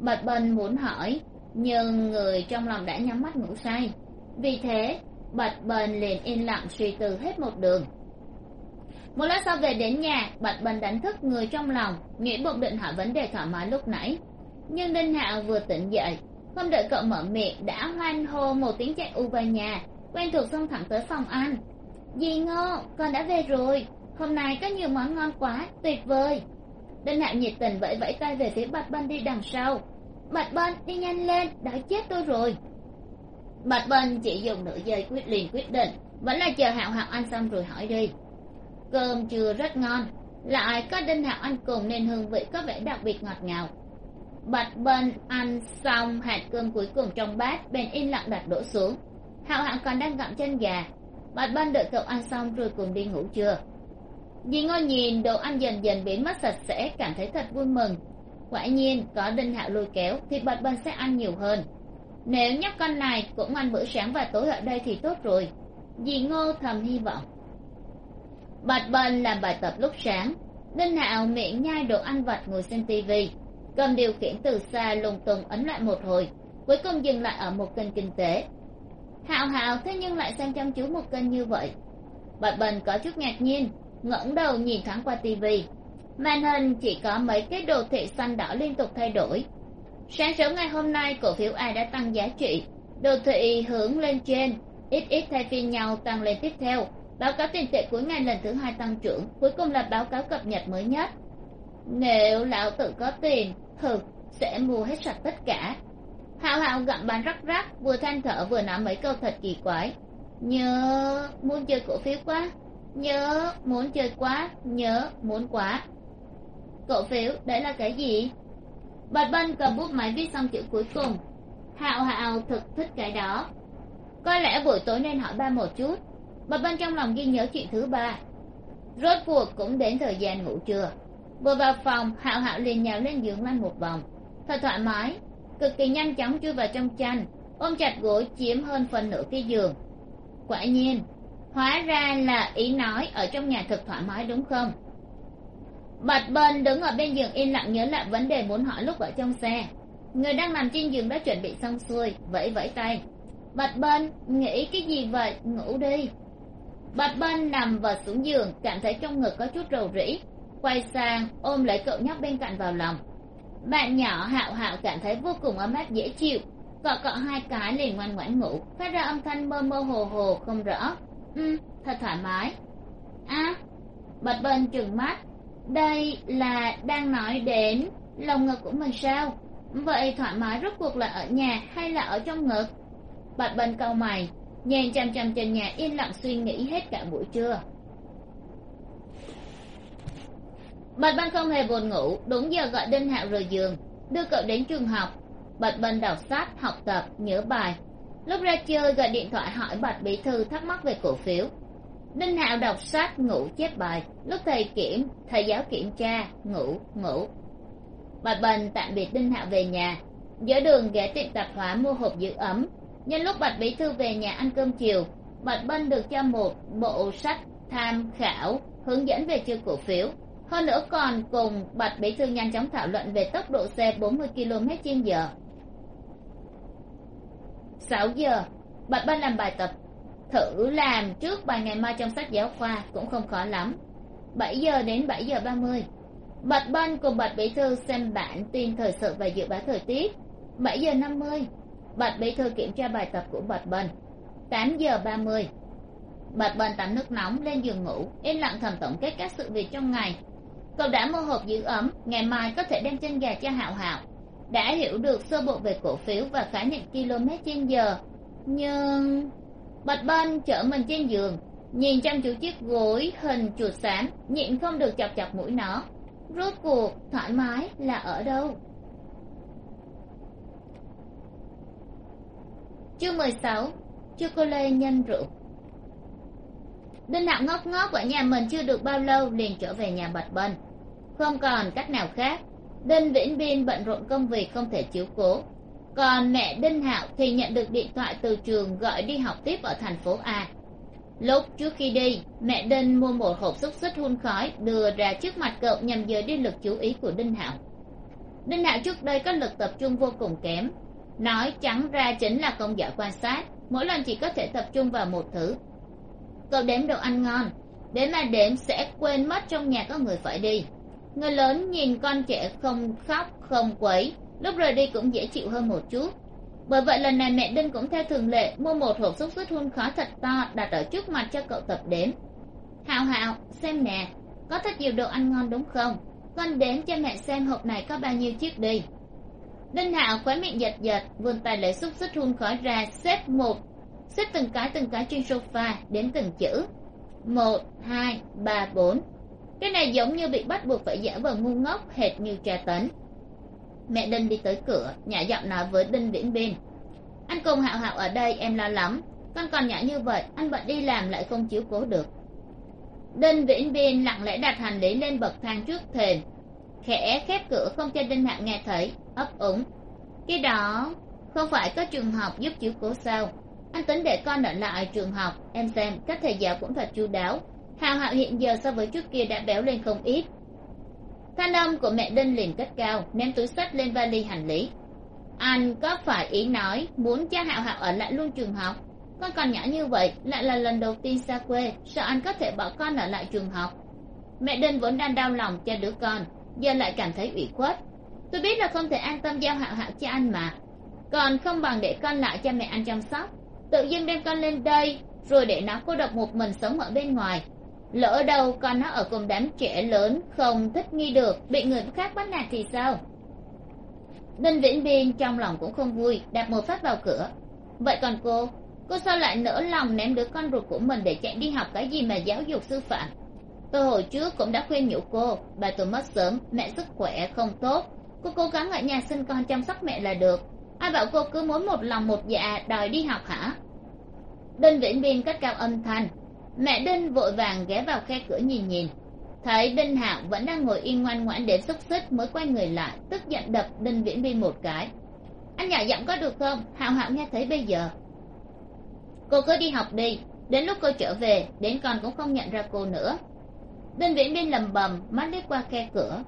Bạch bần muốn hỏi, nhưng người trong lòng đã nhắm mắt ngủ say. Vì thế, bạch bần liền yên lặng suy tư hết một đường. Một lát sau về đến nhà, bạch bần đánh thức người trong lòng, nghĩ bụng định hỏi vấn đề thoải mái lúc nãy. Nhưng đinh hạo vừa tỉnh dậy, không đợi cậu mở miệng, đã hoan hô một tiếng chạy u vào nhà, quen thuộc xông thẳng tới phòng ăn. Dì ngô, con đã về rồi hôm nay có nhiều món ngon quá, tuyệt vời. Đinh hạo nhiệt tình vẫy vẫy tay về phía bạch bân đi đằng sau. Bạch bân, đi nhanh lên, đã chết tôi rồi. Bạch bân chỉ dùng nửa giây quyết liền quyết định, vẫn là chờ hạo hạo ăn xong rồi hỏi đi. Cơm chưa rất ngon, lại có đinh hạo ăn cùng nên hương vị có vẻ đặc biệt ngọt ngào. Bạch bân ăn xong hạt cơm cuối cùng trong bát, bèn im lặng đặt đổ xuống. Hạo hạo còn đang gặm chân gà. Bạch bân đợi cậu ăn xong rồi cùng đi ngủ chưa? Dì ngôi nhìn đồ ăn dần dần biến mất sạch sẽ, cảm thấy thật vui mừng. Quả nhiên, có đinh hạo lôi kéo thì bạch bần sẽ ăn nhiều hơn. Nếu nhóc con này cũng ăn bữa sáng và tối ở đây thì tốt rồi. Dì ngô thầm hy vọng. Bạch bần làm bài tập lúc sáng. Đinh hạo miệng nhai đồ ăn vặt ngồi xem tivi cầm điều khiển từ xa lùng tùng ấn lại một hồi, cuối cùng dừng lại ở một kênh kinh tế. Hạo hạo, thế nhưng lại xem chăm chú một kênh như vậy. Bạch bần có chút ngạc nhiên ngẩng đầu nhìn thoáng qua tivi màn hình chỉ có mấy cái đồ thị xanh đỏ liên tục thay đổi. Sáng sớm ngày hôm nay, cổ phiếu a đã tăng giá trị. Đồ thị hướng lên trên, ít ít thay phiên nhau tăng lên tiếp theo. Báo cáo tiền tệ cuối ngày lần thứ hai tăng trưởng, cuối cùng là báo cáo cập nhật mới nhất. Nếu lão tự có tiền thực sẽ mua hết sạch tất cả. Hạo hạo gặm bàn rắc rắc, vừa than thở vừa nói mấy câu thật kỳ quái. Nhớ, muốn chơi cổ phiếu quá nhớ, muốn chơi quá, nhớ, muốn quá. Cổ phiếu đấy là cái gì? Bạch bân cầm bút máy viết xong chữ cuối cùng. Hạo hạo thực thích cái đó. Có lẽ buổi tối nên hỏi ba một chút. Bạch bân trong lòng ghi nhớ chuyện thứ ba. Rốt cuộc cũng đến thời gian ngủ trưa. Vừa vào phòng hạo hạo liền nhào lên giường lăn một vòng. Thật thoải mái. Cực kỳ nhanh chóng chui vào trong chăn. Ôm chặt gối, chiếm hơn phần nửa cái giường. Quả nhiên hóa ra là ý nói ở trong nhà thật thoải mái đúng không? Bạch bên đứng ở bên giường yên lặng nhớ lại vấn đề muốn hỏi lúc ở trong xe. Người đang nằm trên giường đã chuẩn bị xong xuôi, vẫy vẫy tay. Bạch bên nghĩ cái gì vậy? Ngủ đi. Bạch bên nằm vật xuống giường, cảm thấy trong ngực có chút rầu rĩ. Quay sang, ôm lấy cậu nhóc bên cạnh vào lòng. Bạn nhỏ hạo hạo cảm thấy vô cùng ấm áp, dễ chịu. Cọ cọ hai cái liền ngoan ngoãn ngủ. Phát ra âm thanh mơ mơ hồ hồ, không rõ ừ thật thoải mái. À bạch bên trừng mắt. Đây là đang nói đến lồng ngực của mình sao? Vậy thoải mái rốt cuộc là ở nhà hay là ở trong ngực? Bạch bên câu mày, nhìn chằm chằm trên nhà yên lặng suy nghĩ hết cả buổi trưa. Bạch bên không hề buồn ngủ, đúng giờ gọi đinh hạo rời giường, đưa cậu đến trường học. Bạch bên đọc sách, học tập, nhớ bài lúc ra chơi gọi điện thoại hỏi bạch bí thư thắc mắc về cổ phiếu. Đinh hạo đọc sách, ngủ, chép bài. Lúc thầy kiểm, thầy giáo kiểm tra, ngủ ngủ. Bạch bân tạm biệt đinh hạo về nhà. Giữa đường ghé tiệm tạp hóa mua hộp giữ ấm. Nhân lúc bạch bí thư về nhà ăn cơm chiều, bạch bân được cho một bộ sách tham khảo, hướng dẫn về chơi cổ phiếu. Hơn nữa còn cùng bạch bí thư nhanh chóng thảo luận về tốc độ xe 40 km trên giờ sáu giờ. Bạch bân làm bài tập. Thử làm trước bài ngày mai trong sách giáo khoa cũng không khó lắm. Bảy giờ đến bảy giờ ba mươi. Bạch bân cùng bạch bí thư xem bản tin thời sự và dự báo thời tiết. Bảy giờ năm mươi. Bạch bí thư kiểm tra bài tập của bạch bân tám giờ ba mươi. Bạch bân tắm nước nóng lên giường ngủ, yên lặng thầm tổng kết các sự việc trong ngày. Cậu đã mua hộp giữ ấm, ngày mai có thể đem chân gà cho hạo hạo đã hiểu được sơ bộ về cổ phiếu và khái niệm km trên giờ. Nhưng bạch bân chở mình trên giường, nhìn chăm chú chiếc gối hình chuột xám, nhịn không được chọc chọc mũi nó. Rốt cuộc, thoải mái là ở đâu? Chương mười sáu chưa cô lê nhân rượu. Đinh hạo ngốc ngốc ở nhà mình chưa được bao lâu liền trở về nhà bạch bân không còn cách nào khác đinh viễn biên bận rộn công việc không thể chiếu cố. Còn mẹ đinh hạo thì nhận được điện thoại từ trường gọi đi học tiếp ở thành phố a. Lúc trước khi đi, mẹ đinh mua một hộp xúc xích hun khói đưa ra trước mặt cậu nhằm dời đi lực chú ý của đinh hạo. Đinh hạo trước đây có lực tập trung vô cùng kém. Nói trắng ra chính là công giỏi quan sát, mỗi lần chỉ có thể tập trung vào một thứ. Cậu đếm đồ ăn ngon đến mà đếm sẽ quên mất trong nhà có người phải đi người lớn nhìn con trẻ không khóc, không quấy, lúc rời đi cũng dễ chịu hơn một chút. Bởi vậy lần này mẹ đinh cũng theo thường lệ mua một hộp xúc xích hun khói thật to đặt ở trước mặt cho cậu tập đếm. Hạo hạo xem nè, có thật nhiều đồ ăn ngon đúng không? Con đếm cho mẹ xem hộp này có bao nhiêu chiếc đi. Đinh hạo khóe miệng giật giật, vươn tay lấy xúc xích hun khói ra, xếp một, xếp từng cái từng cái trên sofa đến từng chữ. Một, hai, ba, bốn cái này giống như bị bắt buộc phải giả vờ ngu ngốc, hệt như tra tấn. Mẹ đinh đi tới cửa, nhả giọng nói với đinh viễn biên anh cùng hạo hạo ở đây, em lo lắm. Con còn nhỏ như vậy, anh bận đi làm lại không chiếu cố được. Đinh viễn biên lặng lẽ đặt hành lý lên bậc thang trước thềm. Khẽ khép cửa không cho đinh hạo nghe thấy, ấp úng. Cái đó không phải có trường học giúp chiếu cố sao? Anh tính để con ở lại trường học, em xem các thầy giáo cũng thật chu đáo hào hạo hiện giờ so với trước kia đã béo lên không ít. Thanh âm của mẹ đinh liền cất cao, ném túi sách lên vali hành lý. Anh có phải ý nói muốn cha hạo hạo ở lại luôn trường học? Con còn nhỏ như vậy, lại là lần đầu tiên xa quê, sao anh có thể bỏ con ở lại trường học? Mẹ đinh vốn đang đau lòng cho đứa con, giờ lại cảm thấy ủy khuất. Tôi biết là không thể an tâm giao hạo hạo cho anh mà. Còn không bằng để con lại cho mẹ anh chăm sóc. Tự dưng đem con lên đây, rồi để nó cô độc một mình sống ở bên ngoài lỡ đâu con nó ở cùng đám trẻ lớn, không thích nghi được, bị người khác bắt nạt thì sao? Đinh viễn biên trong lòng cũng không vui, đạp một phát vào cửa. Vậy còn cô? Cô sao lại nỡ lòng ném đứa con ruột của mình để chạy đi học cái gì mà giáo dục sư phạm? Tôi hồi trước cũng đã khuyên nhủ cô, bà tôi mất sớm, mẹ sức khỏe không tốt. Cô cố gắng ở nhà sinh con chăm sóc mẹ là được. Ai bảo cô cứ muốn một lòng một dạ đòi đi học hả? Đinh viễn biên cất cao âm thanh mẹ đinh vội vàng ghé vào khe cửa nhìn nhìn. Thấy đinh hạo vẫn đang ngồi yên ngoan ngoãn đến xúc xích, mới quay người lại, tức giận đập đinh viễn biên một cái. Anh nhỏ giọng có được không? Hạo hạo nghe thấy bây giờ. Cô cứ đi học đi, đến lúc cô trở về, đến con cũng không nhận ra cô nữa. Đinh viễn biên lầm bầm, mắt liếc qua khe cửa.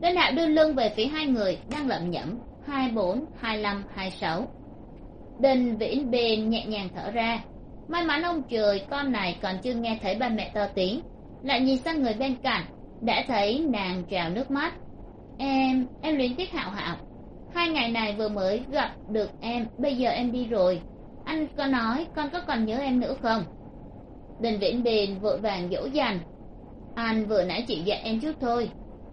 Đinh hạo đưa lưng về phía hai người, đang lẩm nhẩm, hai bốn, hai năm hai sáu. Đinh viễn biên nhẹ nhàng thở ra may mắn ông trời con này còn chưa nghe thấy ba mẹ to tiếng. Lại nhìn sang người bên cạnh, đã thấy nàng trào nước mắt. Em em luyến tiếc hạo hạo hai ngày này vừa mới gặp được em, bây giờ em đi rồi. Anh có nói con có còn nhớ em nữa không? Đình viễn bền vội vàng dỗ dành. Anh vừa nãy chỉ dạy em chút thôi.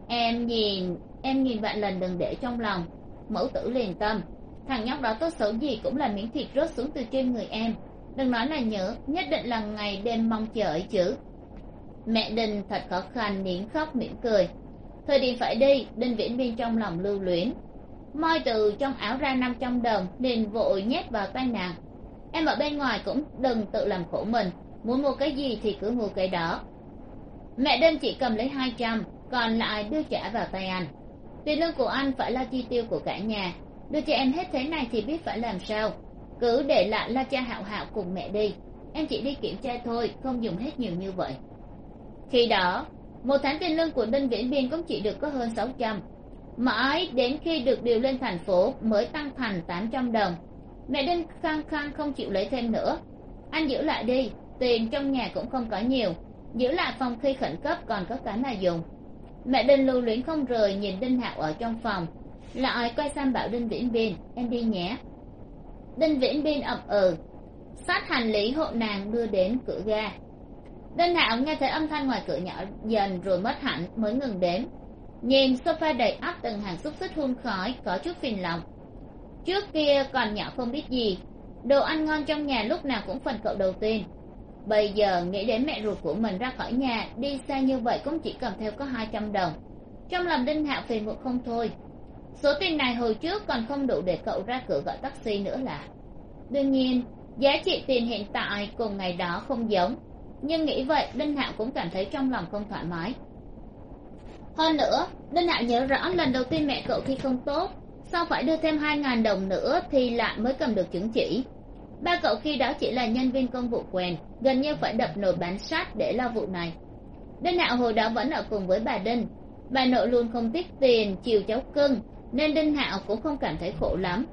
Em nhìn em nhìn vạn lần đừng để trong lòng. Mẫu tử liền tâm. Thằng nhóc đó tốt xấu gì cũng là miếng thịt rớt xuống từ trên người em đừng nói là nhớ nhất định là ngày đêm mong chờ ấy chứ. Mẹ đinh thật khó khăn nín khóc mỉm cười. Thời điểm phải đi, đinh viễn biên trong lòng lưu luyến. Moi từ trong áo ra năm trăm đồng, liền vội nhét vào tay nàng. Em ở bên ngoài cũng đừng tự làm khổ mình, muốn mua cái gì thì cứ mua cái đó. Mẹ đinh chỉ cầm lấy hai trăm, còn lại đưa trả vào tay anh. Tiền lương của anh phải là chi tiêu của cả nhà. Đưa cho em hết thế này thì biết phải làm sao cứ để lại la cha hạo hạo cùng mẹ đi. Em chỉ đi kiểm tra thôi, không dùng hết nhiều như vậy. Khi đó, một tháng tiền lương của đinh viễn biên cũng chỉ được có hơn sáu trăm. Mãi đến khi được điều lên thành phố, mới tăng thành tám trăm đồng. Mẹ đinh khăng khăng không chịu lấy thêm nữa. Anh giữ lại đi, tiền trong nhà cũng không có nhiều. Giữ lại phòng khi khẩn cấp còn có cái mà dùng. Mẹ đinh lưu luyến không rời nhìn đinh hạo ở trong phòng. Lại quay sang bảo đinh viễn biên em đi nhé đinh viễn biên ậm ừ. Sát hành lý hộ nàng đưa đến cửa ga. Đinh hạo nghe thấy âm thanh ngoài cửa nhỏ dần rồi mất hẳn, mới ngừng đếm. Nhìn sofa đầy ắp từng hàng xúc xích hun khói, có chút phiền lòng. Trước kia còn nhỏ không biết gì, đồ ăn ngon trong nhà lúc nào cũng phần cậu đầu tiên. Bây giờ nghĩ đến mẹ ruột của mình ra khỏi nhà, đi xa như vậy cũng chỉ cầm theo có hai trăm đồng. Trong lòng đinh hạo phiền muộn không thôi số tiền này hồi trước còn không đủ để cậu ra cửa gọi taxi nữa là. Đương nhiên, giá trị tiền hiện tại cùng ngày đó không giống. Nhưng nghĩ vậy, đinh hạo cũng cảm thấy trong lòng không thoải mái. Hơn nữa, đinh hạo nhớ rõ lần đầu tiên mẹ cậu thi không tốt, sau phải đưa thêm hai ngàn đồng nữa thì lại mới cầm được chứng chỉ. Ba cậu khi đó chỉ là nhân viên công vụ quèn gần như phải đập nồi bán sát để lo vụ này. Đinh hạo hồi đó vẫn ở cùng với bà đinh. Bà nội luôn không tiếc tiền, chiều cháu cưng nên đinh hạo cũng không cảm thấy khổ lắm.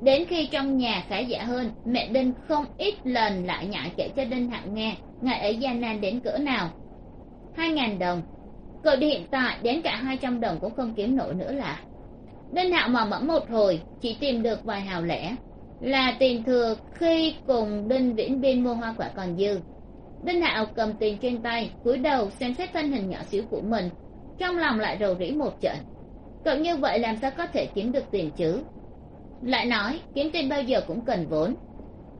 Đến khi trong nhà khá giả hơn, mẹ đinh không ít lần lại nhại kể cho đinh hạo nghe ngày ấy gian nan đến cỡ nào. Hai ngàn đồng. Cậu đi hiện tại, đến cả hai trăm đồng cũng không kiếm nổi nữa là. Đinh hạo mò mẫm một hồi, chỉ tìm được vài hào lẻ. Là tiền thừa khi cùng đinh viễn biên mua hoa quả còn dư. Đinh hạo cầm tiền trên tay, cúi đầu xem xét thân hình nhỏ xíu của mình. Trong lòng lại rầu rĩ một trận cậu như vậy làm sao có thể kiếm được tiền chứ? Lại nói, kiếm tiền bao giờ cũng cần vốn.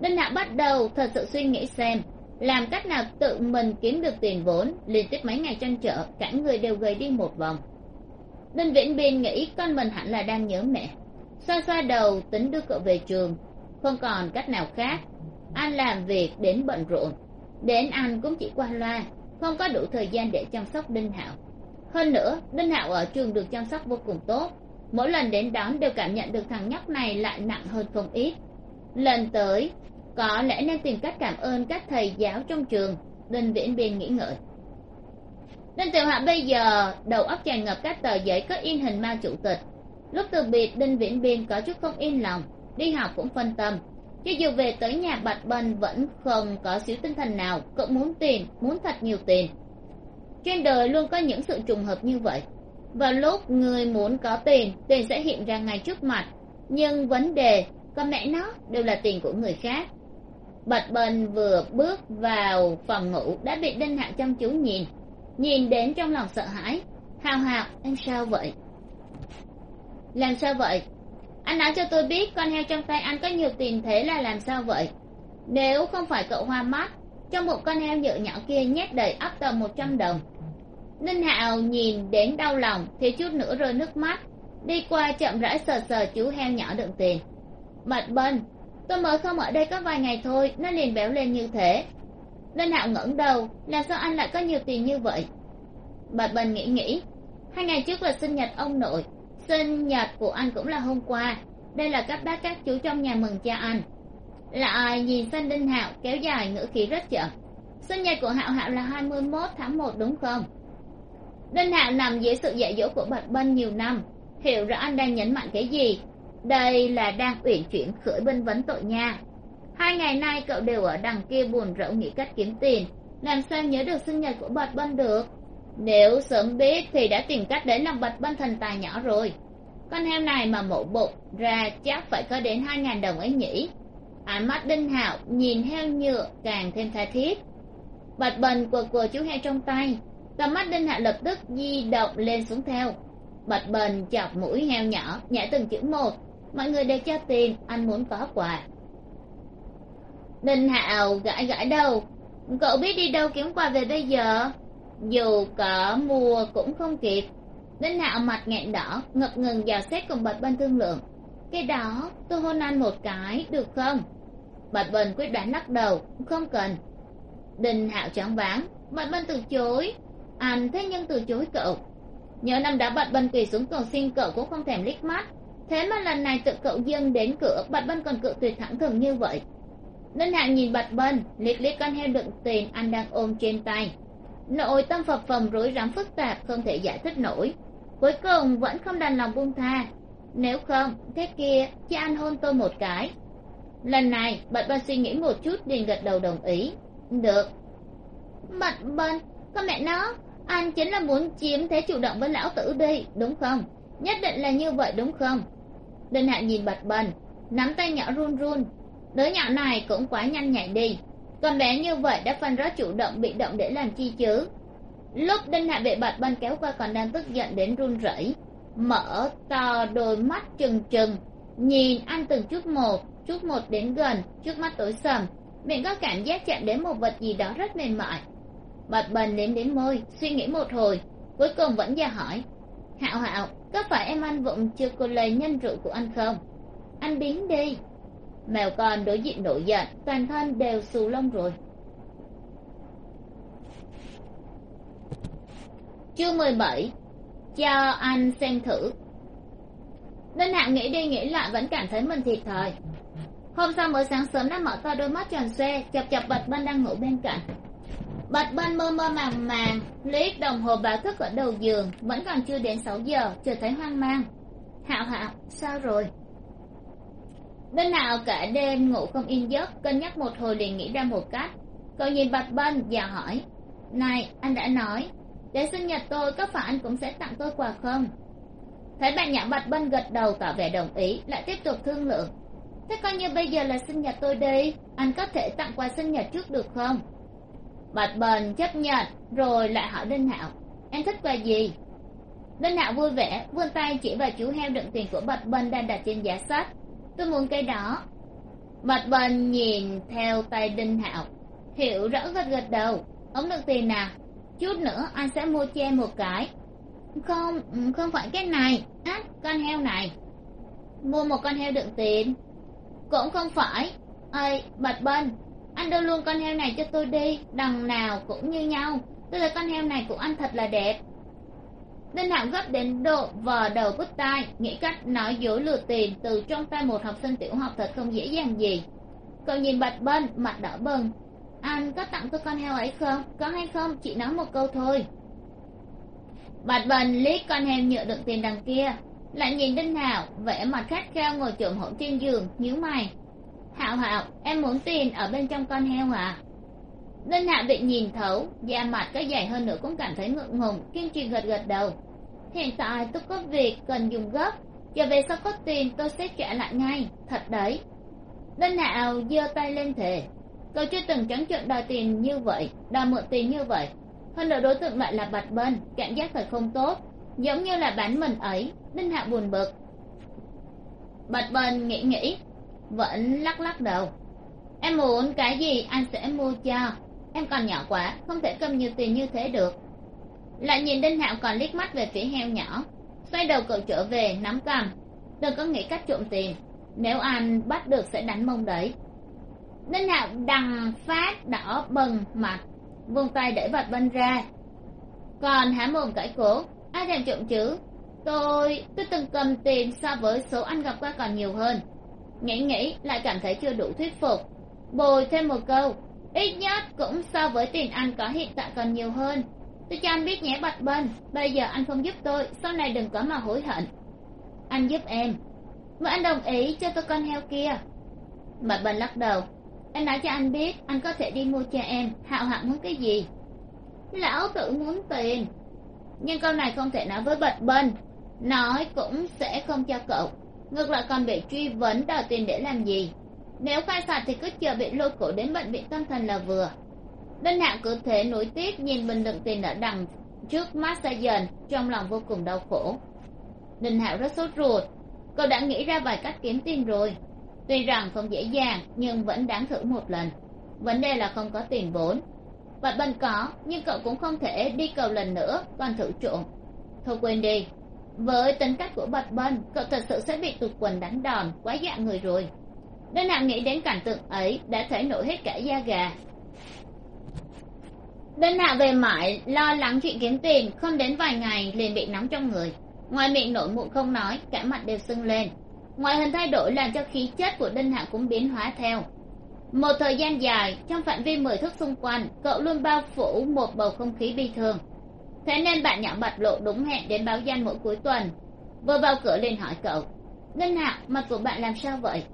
Đinh hạo bắt đầu thật sự suy nghĩ xem, làm cách nào tự mình kiếm được tiền vốn, liên tiếp mấy ngày tranh chợ cả người đều gầy đi một vòng. Đinh viễn biên nghĩ con mình hẳn là đang nhớ mẹ. Xoa xoa đầu, tính đưa cậu về trường. Không còn cách nào khác. Anh làm việc đến bận rộn. Đến ăn cũng chỉ qua loa. Không có đủ thời gian để chăm sóc đinh hạo hơn nữa, đinh hạo ở trường được chăm sóc vô cùng tốt. Mỗi lần đến đón đều cảm nhận được thằng nhóc này lại nặng hơn không ít. Lần tới, có lẽ nên tìm cách cảm ơn các thầy giáo trong trường, đinh viễn biên nghĩ ngợi. Đinh tiểu hạ bây giờ đầu óc tràn ngập các tờ giấy có in hình ma chủ tịch. Lúc từ biệt, đinh viễn biên có chút không yên lòng, đi học cũng phân tâm. Cho dù về tới nhà bạch bân vẫn không có xíu tinh thần nào cậu muốn tiền muốn thật nhiều tiền trên đời luôn có những sự trùng hợp như vậy. Vào lúc người muốn có tiền tiền sẽ hiện ra ngay trước mặt. Nhưng vấn đề con mẹ nó đều là tiền của người khác. Bạch bần vừa bước vào phòng ngủ đã bị đinh hạo chăm chú nhìn. Nhìn đến trong lòng sợ hãi, hào hào, em sao vậy? Làm sao vậy? Anh nói cho tôi biết, con heo trong tay anh có nhiều tiền thế là làm sao vậy? Nếu không phải cậu hoa mắt, trong một con heo nhựa nhỏ kia nhét đầy ấp tầm một trăm đồng ninh hạo nhìn đến đau lòng thì chút nữa rơi nước mắt. Đi qua chậm rãi sờ sờ chú heo nhỏ đựng tiền. Bạch bân tôi mới không ở đây có vài ngày thôi, nó liền béo lên như thế. Ninh hạo ngẩng đầu là sao anh lại có nhiều tiền như vậy? Bạch bân nghĩ nghĩ, hai ngày trước là sinh nhật ông nội, sinh nhật của anh cũng là hôm qua. Đây là các bác các chú trong nhà mừng cha anh. Lại nhìn sang đinh hạo kéo dài ngữ khí rất chậm. Sinh nhật của hạo hạo là hai mươi mốt tháng một đúng không? Đinh hạo nằm dưới sự dạy dỗ của bạch bân nhiều năm. Hiểu rõ anh đang nhấn mạnh cái gì? Đây là đang uyển chuyển khởi binh vấn tội nha. Hai ngày nay cậu đều ở đằng kia buồn rẫu nghĩ cách kiếm tiền. Làm sao nhớ được sinh nhật của bạch bân được? Nếu sớm biết thì đã tìm cách để làm bạch bân thành tài nhỏ rồi. Con heo này mà mổ bụng, ra chắc phải có đến hai ngàn đồng ấy nhỉ? Ánh mắt đinh hạo nhìn heo nhựa càng thêm tha thiết. Bạch bần của của chú heo trong tay tầm mắt đinh hạ lập tức di động lên xuống theo. Bạch bền chọc mũi heo nhỏ nhả từng chữ một. Mọi người đều cho tiền anh muốn có quà. Đinh hạo gãi gãi đầu. Cậu biết đi đâu kiếm quà về bây giờ? Dù có mua cũng không kịp. Đinh hạo mặt nghẹn đỏ, ngập ngừng dò xét cùng bạch bân thương lượng. Cái đó, tôi hôn anh một cái, được không? Bạch bân quyết đoán lắc đầu, không cần. Đinh hạo choáng váng. Bạch bân từ chối anh thế nhưng từ chối cậu. Nhớ năm đó bạch bân quỳ xuống cầu xin cậu cũng không thèm liếc mắt. Thế mà lần này tự cậu dâng đến cửa bạch bân còn cự tuyệt thẳng thừng như vậy. Ninh hạng nhìn bạch bân, liếc liếc con heo đựng tiền anh đang ôm trên tay. Nội tâm phập phồng, rối rắm phức tạp, không thể giải thích nổi. Cuối cùng vẫn không đành lòng buông tha. Nếu không, thế kia cho anh hôn tôi một cái. Lần này, bạch bân suy nghĩ một chút, liền gật đầu đồng ý. Được. Bạch bân, con mẹ nó anh chính là muốn chiếm thế chủ động với lão tử đi, đúng không? Nhất định là như vậy, đúng không? Đinh hạ nhìn bật bần, nắm tay nhỏ run run. Đứa nhỏ này cũng quá nhanh nhạy đi. Con bé như vậy đã phân rõ chủ động bị động để làm chi chứ? Lúc đinh hạ bị bật bần kéo qua còn đang tức giận đến run rẩy, mở to đôi mắt trừng trừng, nhìn anh từng chút một chút một đến gần, trước mắt tối sầm. Miệng có cảm giác chạm đến một vật gì đó rất mềm mại bạch bần nếm đến môi, suy nghĩ một hồi, cuối cùng vẫn ra hỏi. Hạo hạo, có phải em ăn vụng chưa cô lây nhân rượu của anh không? Anh biến đi. Mèo con đối diện nổi giận, toàn thân đều xù lông rồi. Chương mười bảy, cho anh xem thử. Nên hạng nghĩ đi nghĩ lại vẫn cảm thấy mình thiệt thòi. Hôm sau mới sáng sớm đã mở to đôi mắt tròn xoe, chập chập bạch bên đang ngủ bên cạnh bạch bân mơ mơ màng màng, liếc đồng hồ báo thức ở đầu giường, vẫn còn chưa đến sáu giờ, chưa thấy hoang mang. Hạo hạo sao rồi? Bên nào cả đêm ngủ không yên giấc, cân nhắc một hồi liền nghĩ ra một cách. Cậu nhìn bạch bân và hỏi. Này, anh đã nói, để sinh nhật tôi có phải anh cũng sẽ tặng tôi quà không? Thấy bạn nhã bạch bân gật đầu tỏ vẻ đồng ý, lại tiếp tục thương lượng. Thế coi như bây giờ là sinh nhật tôi đi, anh có thể tặng quà sinh nhật trước được không? Bạch Bền chấp nhận, rồi lại hỏi đinh hạo, em thích quà gì? Đinh hạo vui vẻ, vươn tay chỉ vào chú heo đựng tiền của bạch Bền đang đặt trên giá sách. Tôi muốn cây đó. Bạch Bền nhìn theo tay đinh hạo, hiểu rõ gật gật đầu ống đựng tiền nào chút nữa anh sẽ mua cho em một cái. Không không phải cái này. Á, con heo này. Mua một con heo đựng tiền? Cũng không phải. Ơi bạch bân anh đưa luôn con heo này cho tôi đi, đằng nào cũng như nhau. Tôi thấy con heo này của anh thật là đẹp. Đinh hạo gấp đến độ vò đầu bứt tai, nghĩ cách nói dối lừa tiền từ trong tay một học sinh tiểu học thật không dễ dàng gì. Cậu nhìn bạch bân mặt đỏ bừng. Anh có tặng tôi con heo ấy không? Có hay không? Chị nói một câu thôi. Bạch bên liếc con heo nhựa đựng tiền đằng kia, lại nhìn đinh hạo, vẻ mặt khát khao ngồi trộm hổm trên giường, nhíu mày hạo hạo em muốn tiền ở bên trong con heo à Linh Hạ bị nhìn thấu, da mặt có dày hơn nữa cũng cảm thấy ngượng ngùng, kiên trì gật gật đầu. Hiện tại tôi có việc cần dùng gấp, giờ về sau có tiền tôi sẽ trả lại ngay, thật đấy. Linh hạo giơ tay lên thề cậu chưa từng trắng trợn đòi tiền như vậy, đòi mượn tiền như vậy. Hơn nữa đối tượng lại là bạch bân, cảm giác thật không tốt, giống như là bán mình ấy. Đinh hạ buồn bực. Bạch bân nghĩ nghĩ vẫn lắc lắc đầu. Em muốn cái gì anh sẽ mua cho. Em còn nhỏ quá, không thể cầm nhiều tiền như thế được. Lại nhìn đinh hạo còn liếc mắt về phía heo nhỏ. Xoay đầu cậu trở về, nắm cầm. Đừng có nghĩ cách trộm tiền. Nếu anh bắt được sẽ đánh mông đấy. Đinh hạo đằng phát đỏ bừng mặt, vung tay đẩy vật bên ra. Còn há mồm cãi cố, ai thèm trộm chứ? Tôi tôi từng cầm tiền so với số anh gặp qua còn nhiều hơn nghĩ nghĩ, lại cảm thấy chưa đủ thuyết phục. Bồi thêm một câu, ít nhất cũng so với tiền anh có hiện tại còn nhiều hơn. Tôi cho anh biết nhé, bạch bân bây giờ anh không giúp tôi, sau này đừng có mà hối hận. Anh giúp em. Mà anh đồng ý cho tôi con heo kia. Bạch bân lắc đầu. Em nói cho anh biết, anh có thể đi mua cho em, hạo hạo muốn cái gì? Lão tự muốn tiền. Nhưng câu này không thể nói với bạch bân nói cũng sẽ không cho cậu ngược lại còn bị truy vấn đòi tiền để làm gì? Nếu khai phạt thì cứ chờ bị lôi cổ đến bệnh viện tâm thần là vừa. Đinh hạ cứ thế nối tiếp nhìn bình đựng tiền ở đằng trước mắt xa dần, trong lòng vô cùng đau khổ. Đinh hạo rất sốt ruột. Cậu đã nghĩ ra vài cách kiếm tiền rồi. Tuy rằng không dễ dàng, nhưng vẫn đáng thử một lần. Vấn đề là không có tiền vốn. Và bân có, nhưng cậu cũng không thể đi cầu lần nữa còn thử trộm. Thôi quên đi với tính cách của bạch bân cậu thật sự sẽ bị tụt quần đánh đòn, quá dạ người rồi. Đơn hạ nghĩ đến cảnh tượng ấy đã thể nổi hết cả da gà. Đơn hạ về mãi, lo lắng chuyện kiếm tiền, không đến vài ngày liền bị nóng trong người. Ngoài miệng nổi mụn không nói, cả mặt đều sưng lên. Ngoại hình thay đổi làm cho khí chất của đinh hạ cũng biến hóa theo. Một thời gian dài, trong phạm vi mười thước xung quanh, cậu luôn bao phủ một bầu không khí bi thường thế nên bạn nhỏ mặt lộ đúng hẹn đến báo danh mỗi cuối tuần. Vừa vào cửa liền hỏi cậu. Đinh hạ, mặt của bạn làm sao vậy?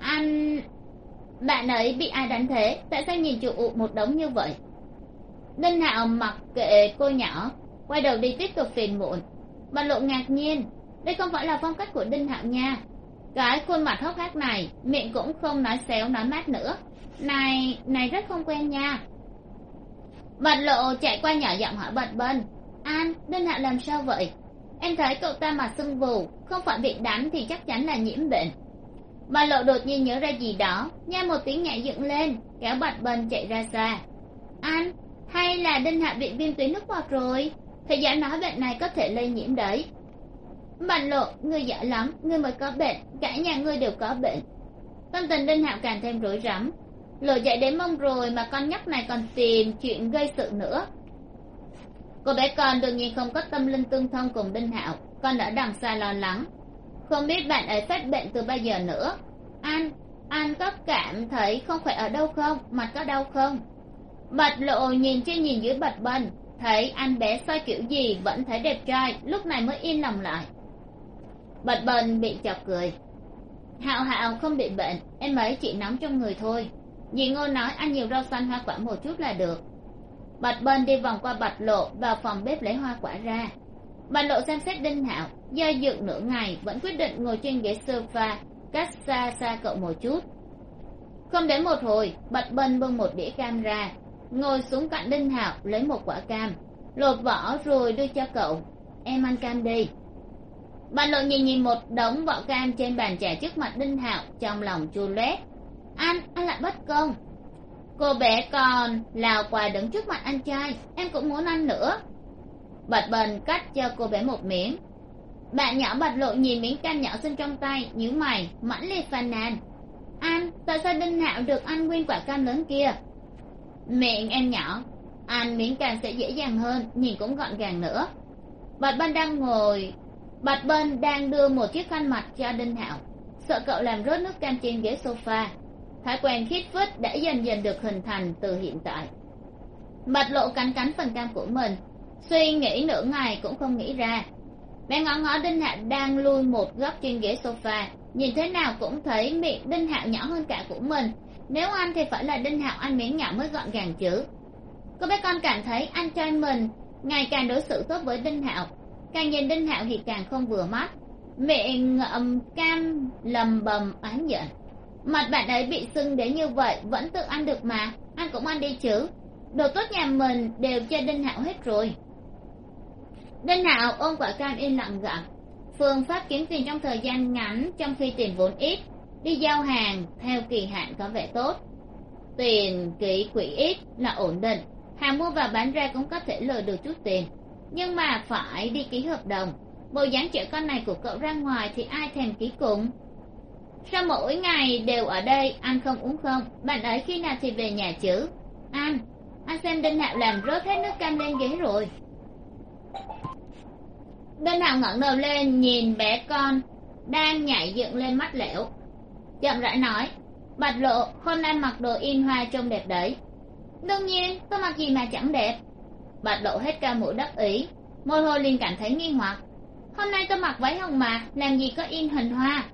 Anh, bạn ấy bị ai đánh thế? Tại sao nhìn chủ một đống như vậy? Đinh hạo mặc kệ cô nhỏ, quay đầu đi tiếp tục phiền muộn. Mặt lộ ngạc nhiên. Đây không phải là phong cách của đinh hạo nha. Cái khuôn mặt hốc hác này, miệng cũng không nói xéo, nói mát nữa. Này này rất không quen nha bạch lộ chạy qua nhỏ giọng hỏi bạch bân. An đinh hạo làm sao vậy? Em thấy cậu ta mặt sưng vù không phải bị đánh thì chắc chắn là nhiễm bệnh. Bạch lộ đột nhiên nhớ ra gì đó nha một tiếng nhảy dựng lên kéo bạch Bân chạy ra xa. An, hay là đinh hạ bị viêm tuyến nước bọt rồi? Thầy giả nói bệnh này có thể lây nhiễm đấy. Bạch lộ người giỏi lắm người mới có bệnh cả nhà ngươi đều có bệnh. Tâm tình đinh hạo càng thêm rối rắm lửa dậy đến mông rồi mà con nhóc này còn tìm chuyện gây sự nữa. Cô bé con đương nhiên không có tâm linh tương thông cùng đinh hạo. Con đã đằng xa lo lắng. Không biết bạn ấy phát bệnh từ bao giờ nữa. Anh anh có cảm thấy không khỏe ở đâu không? Mặt có đau không? Bạch lộ nhìn trên nhìn dưới bạch bần thấy anh bé soi kiểu gì vẫn thấy đẹp trai, lúc này mới yên lòng lại. Bạch bần bị chọc cười. Hạo hạo không bị bệnh, em ấy chỉ nóng trong người thôi dì ngô nói ăn nhiều rau xanh, hoa quả một chút là được. Bạch Bên đi vòng qua bạch lộ, vào phòng bếp lấy hoa quả ra. Bạch lộ xem xét đinh hạo, do dự nửa ngày, vẫn quyết định ngồi trên ghế sofa, cách xa xa cậu một chút. Không đến một hồi, bạch Bên bưng một đĩa cam ra, ngồi xuống cạnh đinh hạo, lấy một quả cam, lột vỏ rồi đưa cho cậu. Em ăn cam đi. Bạch lộ nhìn nhìn một đống vỏ cam trên bàn trà trước mặt đinh hạo, trong lòng chua loét anh anh lại bất công. Cô bé còn lào quà đứng trước mặt anh trai. Em cũng muốn ăn nữa. Bạch bần cắt cho cô bé một miếng. Bạn nhỏ bạch lộ nhìn miếng canh nhỏ xinh trong tay, nhíu mày mãnh liệt phàn nàn. Anh, tại sao đinh hạo được ăn nguyên quả cam lớn kia? Miệng em nhỏ, ăn miếng canh sẽ dễ dàng hơn, nhìn cũng gọn gàng nữa. Bạch bân đang ngồi. Bạch bân đang đưa một chiếc khăn mặt cho đinh hạo. Sợ cậu làm rớt nước cam trên ghế sofa thói quen khít vứt đã dần dần được hình thành từ hiện tại. Bạch lộ cắn cắn phần cam của mình, suy nghĩ nửa ngày cũng không nghĩ ra. Bé ngó ngó đinh hạo đang lui một góc trên ghế sofa, nhìn thế nào cũng thấy miệng đinh hạo nhỏ hơn cả của mình. Nếu ăn thì phải là đinh hạo ăn miếng nhỏ mới gọn gàng chứ. Cô bé con cảm thấy anh trai mình ngày càng đối xử tốt với đinh hạo. Càng nhìn đinh hạo thì càng không vừa mắt. Miệng ngậm cam lầm bầm oán giận mặt bạn ấy bị sưng đến như vậy, vẫn tự ăn được mà, ăn cũng ăn đi chứ. Đồ tốt nhà mình đều cho đinh hạo hết rồi. Đinh hạo ôm quả cam yên lặng gặm. Phương pháp kiếm tiền trong thời gian ngắn, trong khi tiền vốn ít, đi giao hàng theo kỳ hạn có vẻ tốt. Tiền ký quỹ ít là ổn định, hàng mua và bán ra cũng có thể lời được chút tiền. Nhưng mà phải đi ký hợp đồng. Bộ dáng trẻ con này của cậu ra ngoài thì ai thèm ký cùng? Sao mỗi ngày đều ở đây, ăn không, uống không? Bạn ấy khi nào thì về nhà chứ? Ăn anh xem đinh hạo làm rớt hết nước cam lên ghế rồi. Đinh hạo ngẩng đầu lên, nhìn bé con đang nhảy dựng lên mắt lẻo. Chậm rãi nói, bạch lộ, hôm nay mặc đồ in hoa trông đẹp đấy. Đương nhiên tôi mặc gì mà chẳng đẹp. Bạch lộ hết ca mũi đắc ý, môi hôi liền cảm thấy nghi hoặc. Hôm nay tôi mặc váy hồng mà làm gì có in hình hoa?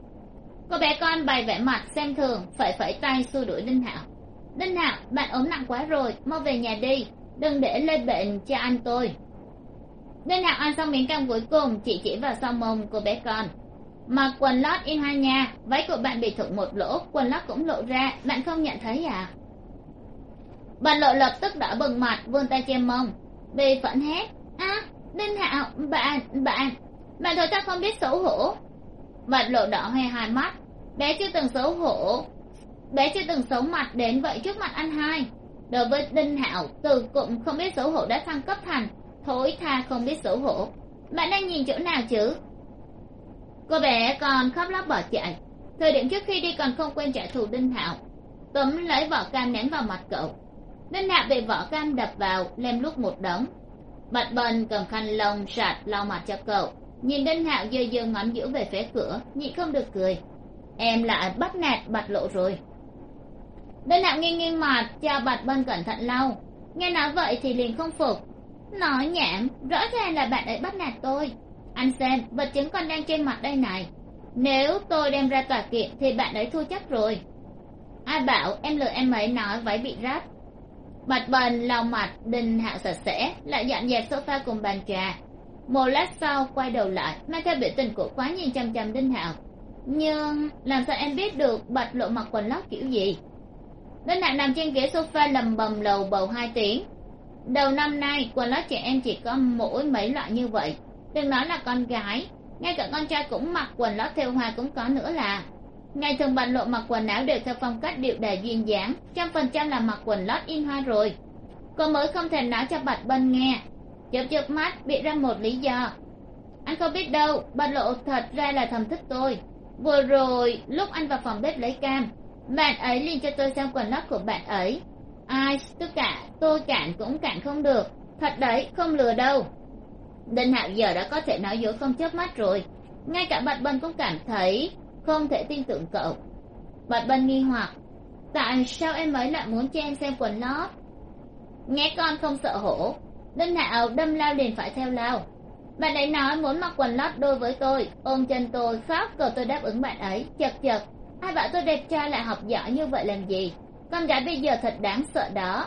Cô bé con bày vẻ mặt xem thường, phải phẩy tay xua đuổi đinh hạo. Đinh hạo, bạn ốm nặng quá rồi, mau về nhà đi, đừng để lên bệnh cho anh tôi. Đinh hạo ăn xong miếng cam cuối cùng, chỉ chỉ vào sau mông cô bé con. Mặc quần lót in hai nha, váy của bạn bị thủng một lỗ, quần lót cũng lộ ra, bạn không nhận thấy à? Bạn lộ lập tức đỏ bừng mặt, vươn tay che mông. Vì phẫn hét, á, đinh hạo, bạn bạn bạn thôi chắc không biết xấu hổ mặt lộ đỏ hoe hai mắt. Bé chưa từng xấu hổ. Bé chưa từng xấu mặt đến vậy trước mặt anh hai. Đối với đinh hạo, từ cụm không biết xấu hổ đã thăng cấp thành. Thối tha không biết xấu hổ. Bạn đang nhìn chỗ nào chứ? Cô bé còn khóc lóc bỏ chạy. Thời điểm trước khi đi còn không quên trả thù đinh hạo. Túm lấy vỏ cam ném vào mặt cậu. Đinh hạo bị vỏ cam đập vào, lem lúc một đống. Bạch bần cầm khăn lông sạch lau mặt cho cậu nhìn đinh hạo dơ dơ ngón giữa về phía cửa, nhị không được cười. Em lại bắt nạt bạch lộ rồi. Đinh hạo nghiêng nghiêng mặt cho bạch bân cẩn thận lau. Nghe nói vậy thì liền không phục. Nói nhảm, rõ ràng là bạn ấy bắt nạt tôi. Anh xem, vật chứng còn đang trên mặt đây này. Nếu tôi đem ra tòa kiện thì bạn ấy thua chắc rồi. Ai bảo em lừa em ấy nói váy bị rách bạch bần, lau mặt, đinh hạo sạch sẽ, lại dọn dẹp sofa cùng bàn trà một lát sau, quay đầu lại, mang theo biểu tình của quá nhìn chằm chằm đinh hạo. Nhưng làm sao em biết được bạch lộ mặc quần lót kiểu gì? Đinh hạo nằm trên ghế sofa lầm bầm lầu bầu hai tiếng. Đầu năm nay, quần lót trẻ em chỉ có mỗi mấy loại như vậy. Đừng nói là con gái, ngay cả con trai cũng mặc quần lót theo hoa cũng có nữa là. Ngày thường bạch lộ mặc quần áo đều theo phong cách điệu đà duyên dáng, trăm phần trăm là mặc quần lót in hoa rồi. Cô mới không thể nói cho bạch bân nghe chớp chớp mắt bị ra một lý do. Anh không biết đâu bạch lộ thật ra là thầm thích tôi. Vừa rồi, lúc anh vào phòng bếp lấy cam, bạn ấy liền cho tôi xem quần lót của bạn ấy. Ai, tất cả, tôi cản cũng cản không được. Thật đấy, không lừa đâu. Đinh hạo giờ đã có thể nói dối không chớp mắt rồi. Ngay cả bạch bân cũng cảm thấy không thể tin tưởng cậu. Bạch bân nghi hoặc, tại sao em ấy lại muốn cho em xem quần lót? Nghe con không sợ hổ đinh hạo đâm lao liền phải theo lao. Bạn ấy nói muốn mặc quần lót đôi với tôi, ôm chân tôi khóc cầu tôi đáp ứng bạn ấy, chật chật. Ai bảo tôi đẹp trai lại học giỏi như vậy làm gì? Con gái bây giờ thật đáng sợ đó.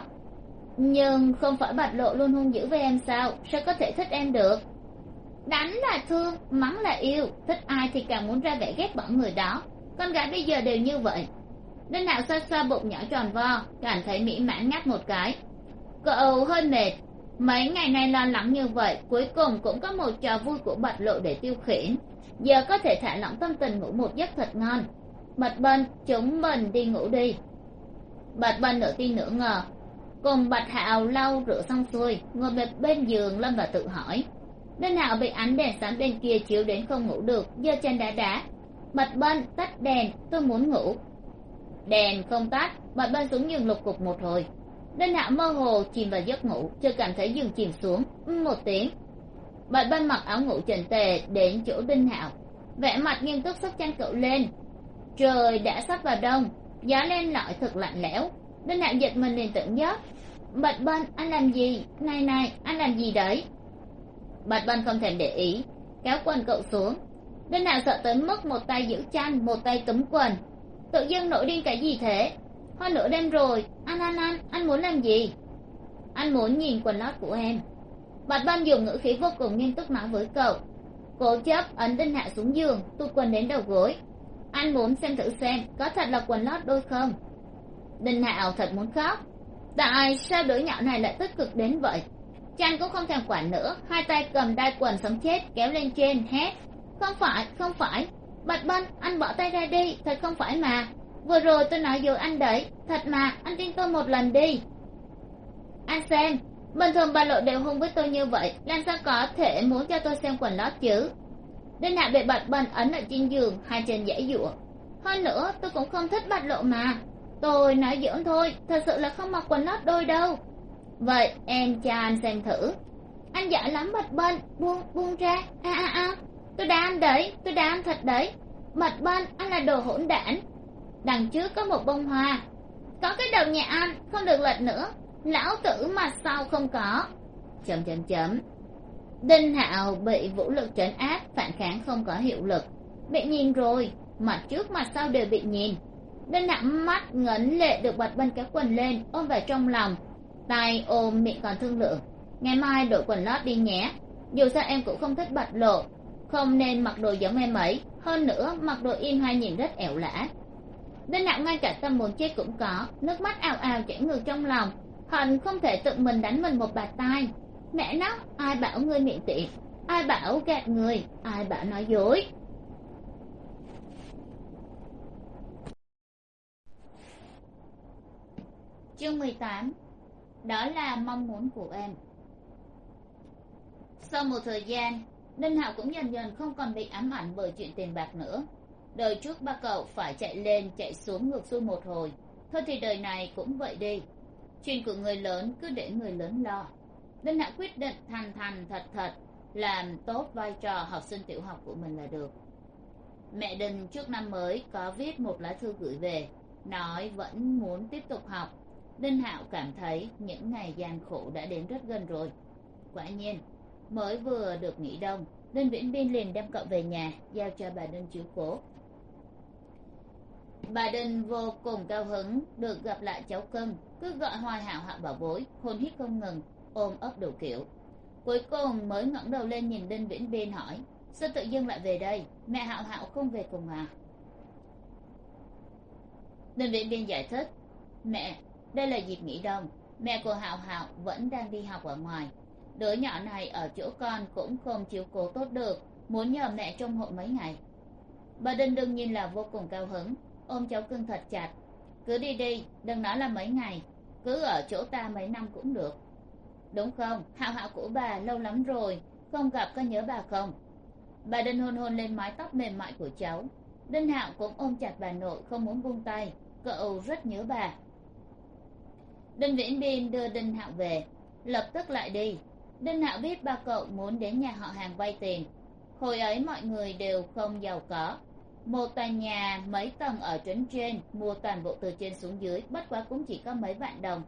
Nhưng không phải bạch lộ luôn hung dữ với em sao? Sao có thể thích em được? Đánh là thương, mắng là yêu. Thích ai thì càng muốn ra vẻ ghét bỏ người đó. Con gái bây giờ đều như vậy. Đinh hạo xoa xoa bụng nhỏ tròn vo, cảm thấy mỹ mãn ngáp một cái. Cậu hơi mệt mấy ngày nay lo lắng như vậy, cuối cùng cũng có một trò vui của bạch lộ để tiêu khiển. Giờ có thể thả lỏng tâm tình ngủ một giấc thật ngon. Bạch bân, chúng mình đi ngủ đi. Bạch bân nửa tin nửa ngờ. Cùng bạch hạo lau rửa xong xuôi, ngồi bệt bên giường lâm và tự hỏi đinh hạo bị ánh đèn sáng bên kia chiếu đến không ngủ được, giơ chân đá đá? Bạch bân tắt đèn, tôi muốn ngủ. Đèn không tắt. Bạch bân xuống giường lục cục một hồi đinh hạo mơ hồ chìm vào giấc ngủ, chưa cảm thấy giường chìm xuống. Một tiếng. Bạch bân mặc áo ngủ chỉnh tề đến chỗ đinh hạo. Vẻ mặt nghiêm túc xốc chăn cậu lên. Trời đã sắp vào đông gió lên lọi thật lạnh lẽo. Đinh hạo giật mình liền tưởng giấc. Bạch bân, anh làm gì? Này này, anh làm gì đấy? Bạch bân không thèm để ý, kéo quần cậu xuống. Đinh hạo sợ tới mức một tay giữ chăn, một tay túm quần. Tự dưng nổi điên cái gì thế? Hơn nửa đêm rồi. Anh anh anh anh muốn làm gì? Anh muốn nhìn quần lót của em. Bạch ban dùng ngữ khí vô cùng nghiêm túc nói với cậu. Cố chấp ấn đinh hạ xuống giường tụt quần đến đầu gối. Anh muốn xem thử xem có thật là quần lót đôi không. Đinh hạo thật muốn khóc. Tại sao đứa nhỏ này lại tích cực đến vậy? Chàng cũng không thèm quản nữa. Hai tay cầm đai quần sống chết, kéo lên trên, hét. Không phải không phải. Bạch bân anh bỏ tay ra đi. Thật không phải mà vừa rồi tôi nói dối anh đấy. Thật mà anh tin tôi một lần đi. Anh xem bình thường bà lộ đều hung với tôi như vậy làm sao có thể muốn cho tôi xem quần lót chứ? Đinh hạ bị bạch bần ấn ở trên giường hai chân dãy dụa hơn nữa tôi cũng không thích bạch lộ mà. Tôi nói dưỡng thôi thật sự là không mặc quần lót đôi đâu. Vậy em cho anh xem thử. Anh giỏi lắm bạch bên, buông buông ra. A a a tôi đã ăn đấy tôi đã ăn thật đấy. Bạch bên, anh là đồ hỗn đản đằng trước có một bông hoa. Có cái đầu nhà anh, không được lệch nữa. Lão tử mà sau không có? Chấm chấm chấm đinh hạo bị vũ lực trấn áp, phản kháng không có hiệu lực. Bị nhìn rồi mặt trước mặt sau đều bị nhìn. Đinh hạo mắt ngấn lệ được bật bên cái quần lên, ôm vào trong lòng. Tay ôm miệng còn thương lượng. Ngày mai đổi quần lót đi nhé. Dù sao em cũng không thích bạch lộ. Không nên mặc đồ giống em ấy. Hơn nữa, mặc đồ in hoa nhìn rất ẻo lả đinh hạo ngay cả tâm muốn chết cũng có, nước mắt ào ào chảy ngược trong lòng. Hận không thể tự mình đánh mình một bạt tai. Mẹ nó, ai bảo ngươi miệng tiện ai bảo gạt người? Ai bảo nói dối? Chương mười tám. Đó là mong muốn của em. Sau một thời gian, đinh hạo cũng dần dần không còn bị ám ảnh bởi chuyện tiền bạc nữa đời trước ba cậu phải chạy lên, chạy xuống ngược xuôi một hồi. Thôi thì đời này cũng vậy đi. Chuyện của người lớn cứ để người lớn lo. Linh hạo quyết định thành thành thật thật, làm tốt vai trò học sinh tiểu học của mình là được. Mẹ Đình trước năm mới có viết một lá thư gửi về, nói vẫn muốn tiếp tục học. Đinh hạo cảm thấy những ngày gian khổ đã đến rất gần rồi. Quả nhiên, mới vừa được nghỉ đông đinh viễn biên liền đem cậu về nhà, giao cho bà đinh chiếu cố bà đinh vô cùng cao hứng được gặp lại cháu cưng cứ gọi hoài hảo hạo bảo bối hôn hít không ngừng, ôm ấp đủ kiểu. Cuối cùng mới ngẩng đầu lên nhìn đinh viễn biên hỏi, sao tự dưng lại về đây? Mẹ hạo hạo không về cùng à? Đinh viễn biên giải thích, mẹ, đây là dịp nghỉ đông. Mẹ của hạo hạo vẫn đang đi học ở ngoài. Đứa nhỏ này ở chỗ con cũng không chiếu cố tốt được, muốn nhờ mẹ trông hộ mấy ngày. Bà đinh đương nhiên là vô cùng cao hứng ôm cháu cưng thật chặt. Cứ đi đi, đừng nói là mấy ngày. Cứ ở chỗ ta mấy năm cũng được. Đúng không? Hạo hạo của bà lâu lắm rồi, không gặp có nhớ bà không? Bà đinh hôn hôn lên mái tóc mềm mại của cháu. Đinh hạo cũng ôm chặt bà nội, không muốn buông tay. Cậu rất nhớ bà. Đinh viễn biên đưa đinh hạo về. Lập tức lại đi. Đinh hạo biết ba cậu muốn đến nhà họ hàng vay tiền. Hồi ấy mọi người đều không giàu có một tòa nhà mấy tầng ở trấn trên, mua toàn bộ từ trên xuống dưới, bất quá cũng chỉ có mấy vạn đồng.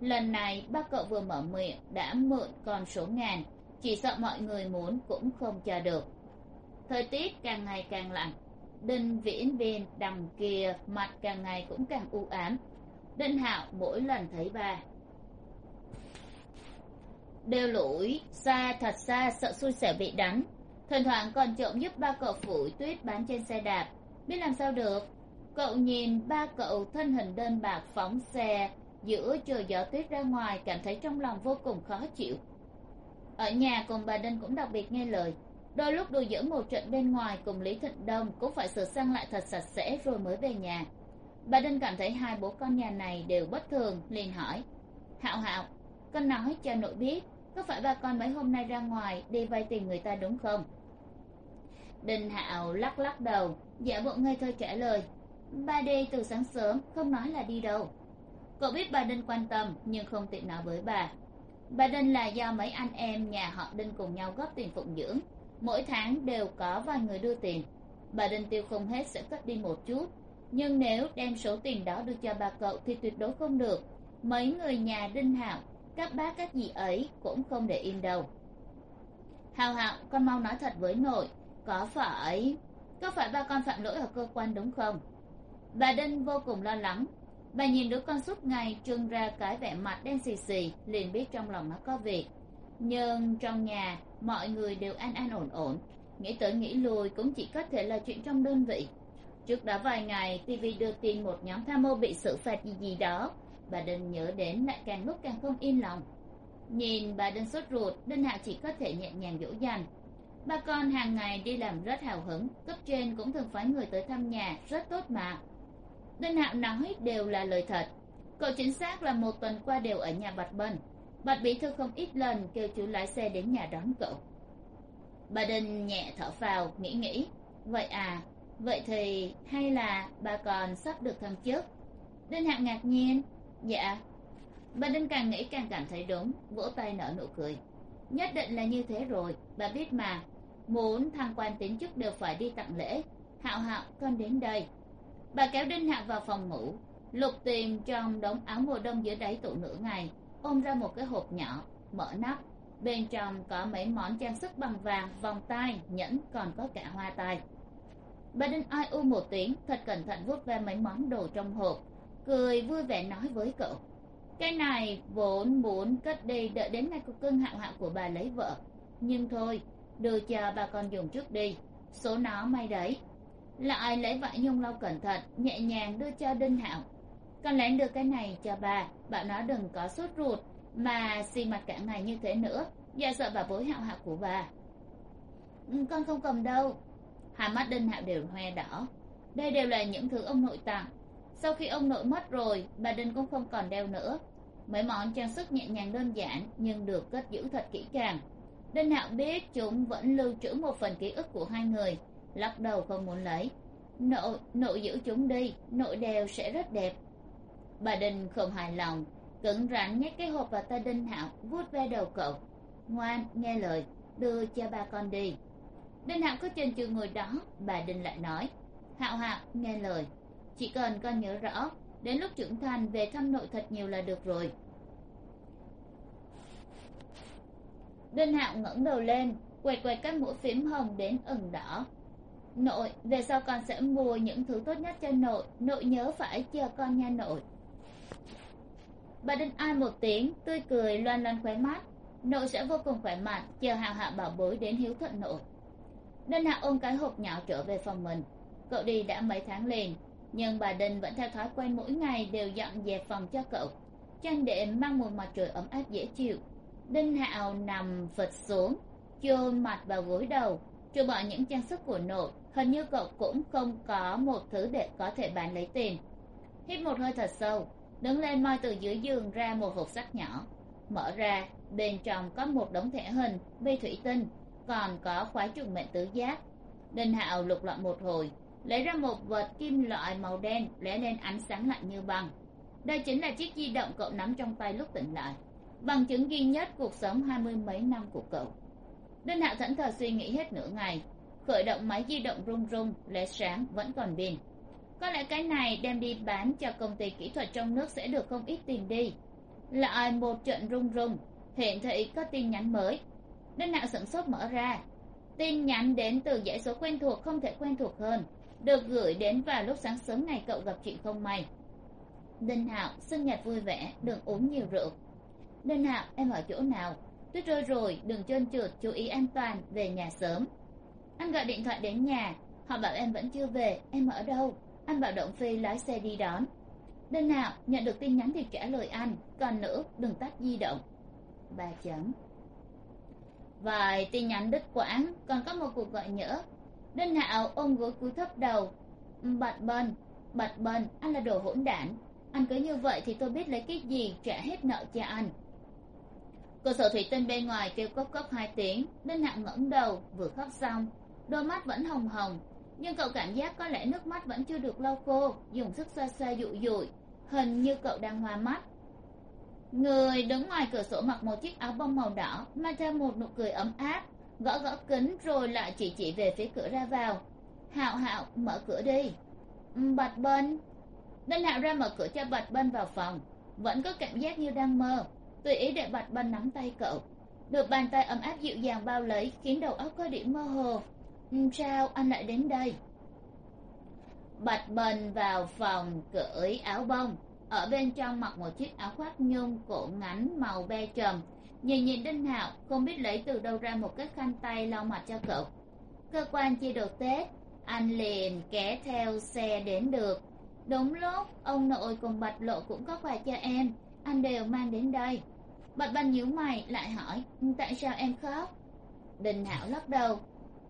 Lần này ba cậu vừa mở miệng, đã mượn con số ngàn. Chỉ sợ mọi người muốn cũng không cho được. Thời tiết càng ngày càng lạnh. Đinh viễn viên đằng kia, mặt càng ngày cũng càng u ám. Đinh hạo mỗi lần thấy ba đều lủi, xa thật xa, sợ xui xẻo bị đánh thỉnh thoảng còn trộm giúp ba cậu phủ tuyết bán trên xe đạp. Biết làm sao được? Cậu nhìn ba cậu thân hình đơn bạc phóng xe, giữa trời gió tuyết ra ngoài, cảm thấy trong lòng vô cùng khó chịu. Ở nhà cùng bà đinh cũng đặc biệt nghe lời. Đôi lúc đùa giỡn một trận bên ngoài cùng lý thịnh đông cũng phải sửa sang lại thật sạch sẽ rồi mới về nhà. Bà đinh cảm thấy hai bố con nhà này đều bất thường, liền hỏi, hạo hạo, con nói cho nội biết, có phải ba con mấy hôm nay ra ngoài đi vay tiền người ta đúng không? Đinh hạo lắc lắc đầu, giả bộ ngây thơ trả lời. Ba đi từ sáng sớm không nói là đi đâu. Cậu biết bà đinh quan tâm, nhưng không tiện nói với bà. Bà đinh là do mấy anh em nhà họ đinh cùng nhau góp tiền phụng dưỡng. Mỗi tháng đều có vài người đưa tiền. Bà đinh tiêu không hết sẽ cất đi một chút. Nhưng nếu đem số tiền đó đưa cho bà cậu thì tuyệt đối không được. Mấy người nhà đinh hạo, các bác các dì ấy cũng không để yên đâu hào hạo, con mau nói thật với nội có phải? Có phải ba con phạm lỗi ở cơ quan đúng không? Bà đinh vô cùng lo lắng. Bà nhìn đứa con suốt ngày trưng ra cái vẻ mặt đen xì xì, liền biết trong lòng nó có việc. Nhưng trong nhà, mọi người đều an an ổn ổn. Nghĩ tới nghĩ lùi cũng chỉ có thể là chuyện trong đơn vị. Trước đó vài ngày tv đưa tin một nhóm tham mô bị xử phạt gì gì đó. Bà đinh nhớ đến lại càng lúc càng không yên lòng. Nhìn bà đinh sốt ruột, đinh hạ chỉ có thể nhẹ nhàng dỗ dành ba con hàng ngày đi làm rất hào hứng, cấp trên cũng thường phái người tới thăm nhà, rất tốt mà. Đinh hạo nói đều là lời thật. Cậu chính xác là một tuần qua đều ở nhà bạch bân. Bạch bí thư không ít lần kêu chú lái xe đến nhà đón cậu. Bà đinh nhẹ thở phào, nghĩ nghĩ. Vậy à vậy thì hay là bà còn sắp được thăng chức đinh hạo ngạc nhiên. Dạ. Bà đinh càng nghĩ càng cảm thấy đúng, vỗ tay nở nụ cười nhất định là như thế rồi, bà biết mà. Muốn thăng quan tiến chức đều phải đi tặng lễ. Hạo hạo, con đến đây. Bà kéo đinh hạo vào phòng ngủ, lục tìm trong đống áo mùa đông dưới đáy tủ nửa ngày, ôm ra một cái hộp nhỏ, mở nắp. Bên trong có mấy món trang sức bằng vàng, vòng tay, nhẫn, còn có cả hoa tai. Bà đinh ai u một tiếng, thật cẩn thận vuốt ve mấy món đồ trong hộp, cười vui vẻ nói với cậu cái này vốn muốn cất đi đợi đến ngày cuộc cưng hạng hạng của bà lấy vợ. Nhưng thôi, đưa cho bà con dùng trước đi. Số nó may đấy. Lại lấy vải nhung lau cẩn thận, nhẹ nhàng đưa cho đinh hạo con lén đưa cái này cho bà, bảo nó đừng có sốt ruột, mà xì mặt cả ngày như thế nữa dạ sợ bà bối hạo hạo của bà. Ừ, con không cầm đâu. Hai mắt đinh hạo đều hoe đỏ. Đây đều là những thứ ông nội tặng. Sau khi ông nội mất rồi, bà đinh cũng không còn đeo nữa mấy món trang sức nhẹ nhàng đơn giản, nhưng được cất giữ thật kỹ càng. Đinh hạo biết chúng vẫn lưu trữ một phần ký ức của hai người, lắc đầu không muốn lấy. Nội nội giữ chúng đi, nội đều sẽ rất đẹp. Bà đinh không hài lòng, cứng rắn nhét cái hộp vào tay đinh hạo, vuốt ve đầu cậu. Ngoan, nghe lời, đưa cho ba con đi. Đinh hạo cứ chần chừ người đó, bà đinh lại nói. Hạo hạo, nghe lời. Chỉ cần con nhớ rõ, đến lúc trưởng thành về thăm nội thật nhiều là được rồi. Đinh hạo ngẩng đầu lên, quẹt quẹt các mũi phím hồng đến ửng đỏ. Nội, về sau con sẽ mua những thứ tốt nhất cho nội nội nhớ phải chờ con nha nội. Bà đinh ai một tiếng, tươi cười, loan loan khóe mắt. Nội sẽ vô cùng khỏe mạnh, chờ hào hạ bảo bối đến hiếu thuận nội. Đinh hạ ôm cái hộp nhỏ trở về phòng mình. Cậu đi đã mấy tháng liền, nhưng bà đinh vẫn theo thói quen mỗi ngày đều dọn dẹp phòng cho cậu. Tranh đệm mang mùi mặt trời ấm áp dễ chịu đinh hạo nằm phật xuống, chôn mặt vào gối đầu. Trừ bỏ những trang sức của nội, hình như cậu cũng không có một thứ để có thể bán lấy tiền. Hít một hơi thật sâu, đứng lên moi từ dưới giường ra một hộp sắt nhỏ. Mở ra, bên trong có một đống thẻ hình, bê thủy tinh, còn có khóa trùng mệnh tứ giác. Đinh hạo lục lọi một hồi, lấy ra một vật kim loại màu đen lóe lên ánh sáng lạnh như băng. Đây chính là chiếc di động cậu nắm trong tay lúc tỉnh lại bằng chứng duy nhất cuộc sống hai mươi mấy năm của cậu. Đinh hạo thẫn thờ suy nghĩ hết nửa ngày. Khởi động máy di động rung rung lóe sáng, vẫn còn pin. Có lẽ cái này đem đi bán cho công ty kỹ thuật trong nước sẽ được không ít tiền đi. Lại một trận rung rung hiện thị có tin nhắn mới. Đinh hạo sửng sốt mở ra. Tin nhắn đến từ dãy số quen thuộc, không thể quen thuộc hơn, được gửi đến vào lúc sáng sớm ngày cậu gặp chuyện không may. Đinh hạo sinh nhật vui vẻ đừng uống nhiều rượu đinh hạo em ở chỗ nào? Tuyết rơi rồi, đừng trơn trượt chú ý an toàn, về nhà sớm. Anh gọi điện thoại đến nhà. Họ bảo em vẫn chưa về, em ở đâu? Anh bảo động phi lái xe đi đón. Đinh hạo nhận được tin nhắn thì trả lời anh. Còn nữa, đừng tắt di động. Ba chấm. Vài tin nhắn đứt quãng, còn có một cuộc gọi nhỡ. Đinh hạo ôm gối cúi thấp đầu. Bật bần bật bần anh là đồ hỗn đản. Anh cứ như vậy thì tôi biết lấy cái gì trả hết nợ cho anh cửa sổ thủy tinh bên ngoài kêu cốc cốc hai tiếng đinh hạo ngẩng đầu vừa khóc xong, đôi mắt vẫn hồng hồng. Nhưng cậu cảm giác có lẽ nước mắt vẫn chưa được lau khô, dùng sức xoa xoa dụi dụi, hình như cậu đang hoa mắt. Người đứng ngoài cửa sổ mặc một chiếc áo bông màu đỏ, mang theo một nụ cười ấm áp, gõ gõ kính rồi lại chỉ chỉ về phía cửa ra vào. Hạo hạo, mở cửa đi. Ừ, bạch bân. Đinh hạo ra mở cửa cho bạch bân vào phòng. Vẫn có cảm giác như đang mơ tùy ý để bạch bân nắm tay cậu. Được bàn tay ấm áp dịu dàng bao lấy, khiến đầu óc có điểm mơ hồ. Ừ, sao anh lại đến đây? Bạch bân vào phòng cởi áo bông. Ở bên trong mặc một chiếc áo khoác nhung cổ ngắn màu be trầm. Nhìn nhìn đinh hạo, không biết lấy từ đâu ra một cái khăn tay lau mặt cho cậu. Cơ quan chia đồ tết anh liền kéo theo xe đến được. Đúng lúc, ông nội cùng bạch lộ cũng có quà cho em anh đều mang đến đây. Bạch bân nhíu mày lại hỏi, tại sao em khóc? Đình hảo lắc đầu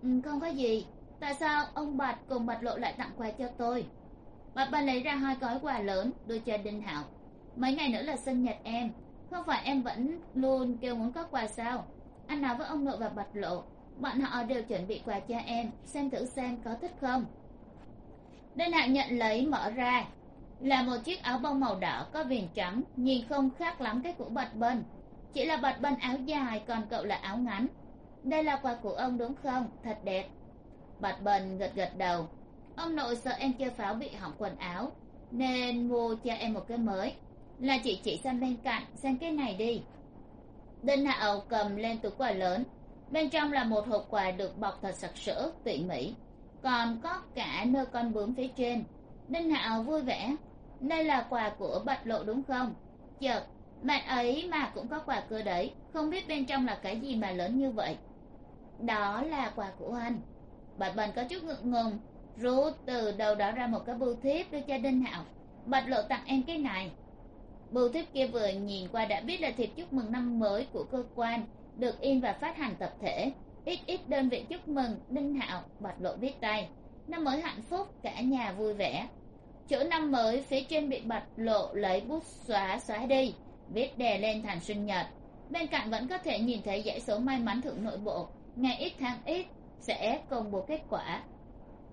ừ, không có gì. Tại sao ông bạch cùng bạch lộ lại tặng quà cho tôi? Bạch bân lấy ra hai gói quà lớn, đưa cho đình hảo mấy ngày nữa là sinh nhật em. Không phải em vẫn luôn kêu muốn có quà sao? Anh nói với ông nội và bạch lộ, bọn họ đều chuẩn bị quà cho em, xem thử xem có thích không. Đinh hạo nhận lấy, mở ra là một chiếc áo bông màu đỏ có viền trắng, nhìn không khác lắm cái của bạch bân. Chỉ là bạch bân áo dài, còn cậu là áo ngắn. Đây là quà của ông đúng không? Thật đẹp. Bạch bân gật gật đầu. Ông nội sợ em chơi pháo bị hỏng quần áo, nên mua cho em một cái mới. Là chị chị sang bên cạnh xem cái này đi. Đinh hạo cầm lên túi quà lớn. Bên trong là một hộp quà được bọc thật sặc sỡ, tỉ mỉ. Còn có cả nơ con bướm phía trên. Đinh hạo vui vẻ đây là quà của bạch lộ đúng không? Chợt, bạn ấy mà cũng có quà cơ đấy, không biết bên trong là cái gì mà lớn như vậy. Đó là quà của anh. Bạch bần có chút ngượng ngùng rút từ đầu đó ra một cái bưu thiếp đưa cho đinh hạo. Bạch lộ tặng em cái này. Bưu thiếp kia vừa nhìn qua đã biết là thiệp chúc mừng năm mới của cơ quan, được in và phát hành tập thể. Ít ít đơn vị chúc mừng đinh hạo, bạch lộ viết tay. Năm mới hạnh phúc, cả nhà vui vẻ chữ năm mới phía trên bị bạch lộ lấy bút xóa xóa đi, viết đè lên thành sinh nhật. Bên cạnh vẫn có thể nhìn thấy dãy số may mắn thưởng nội bộ, ngày ít tháng ít sẽ công bố kết quả.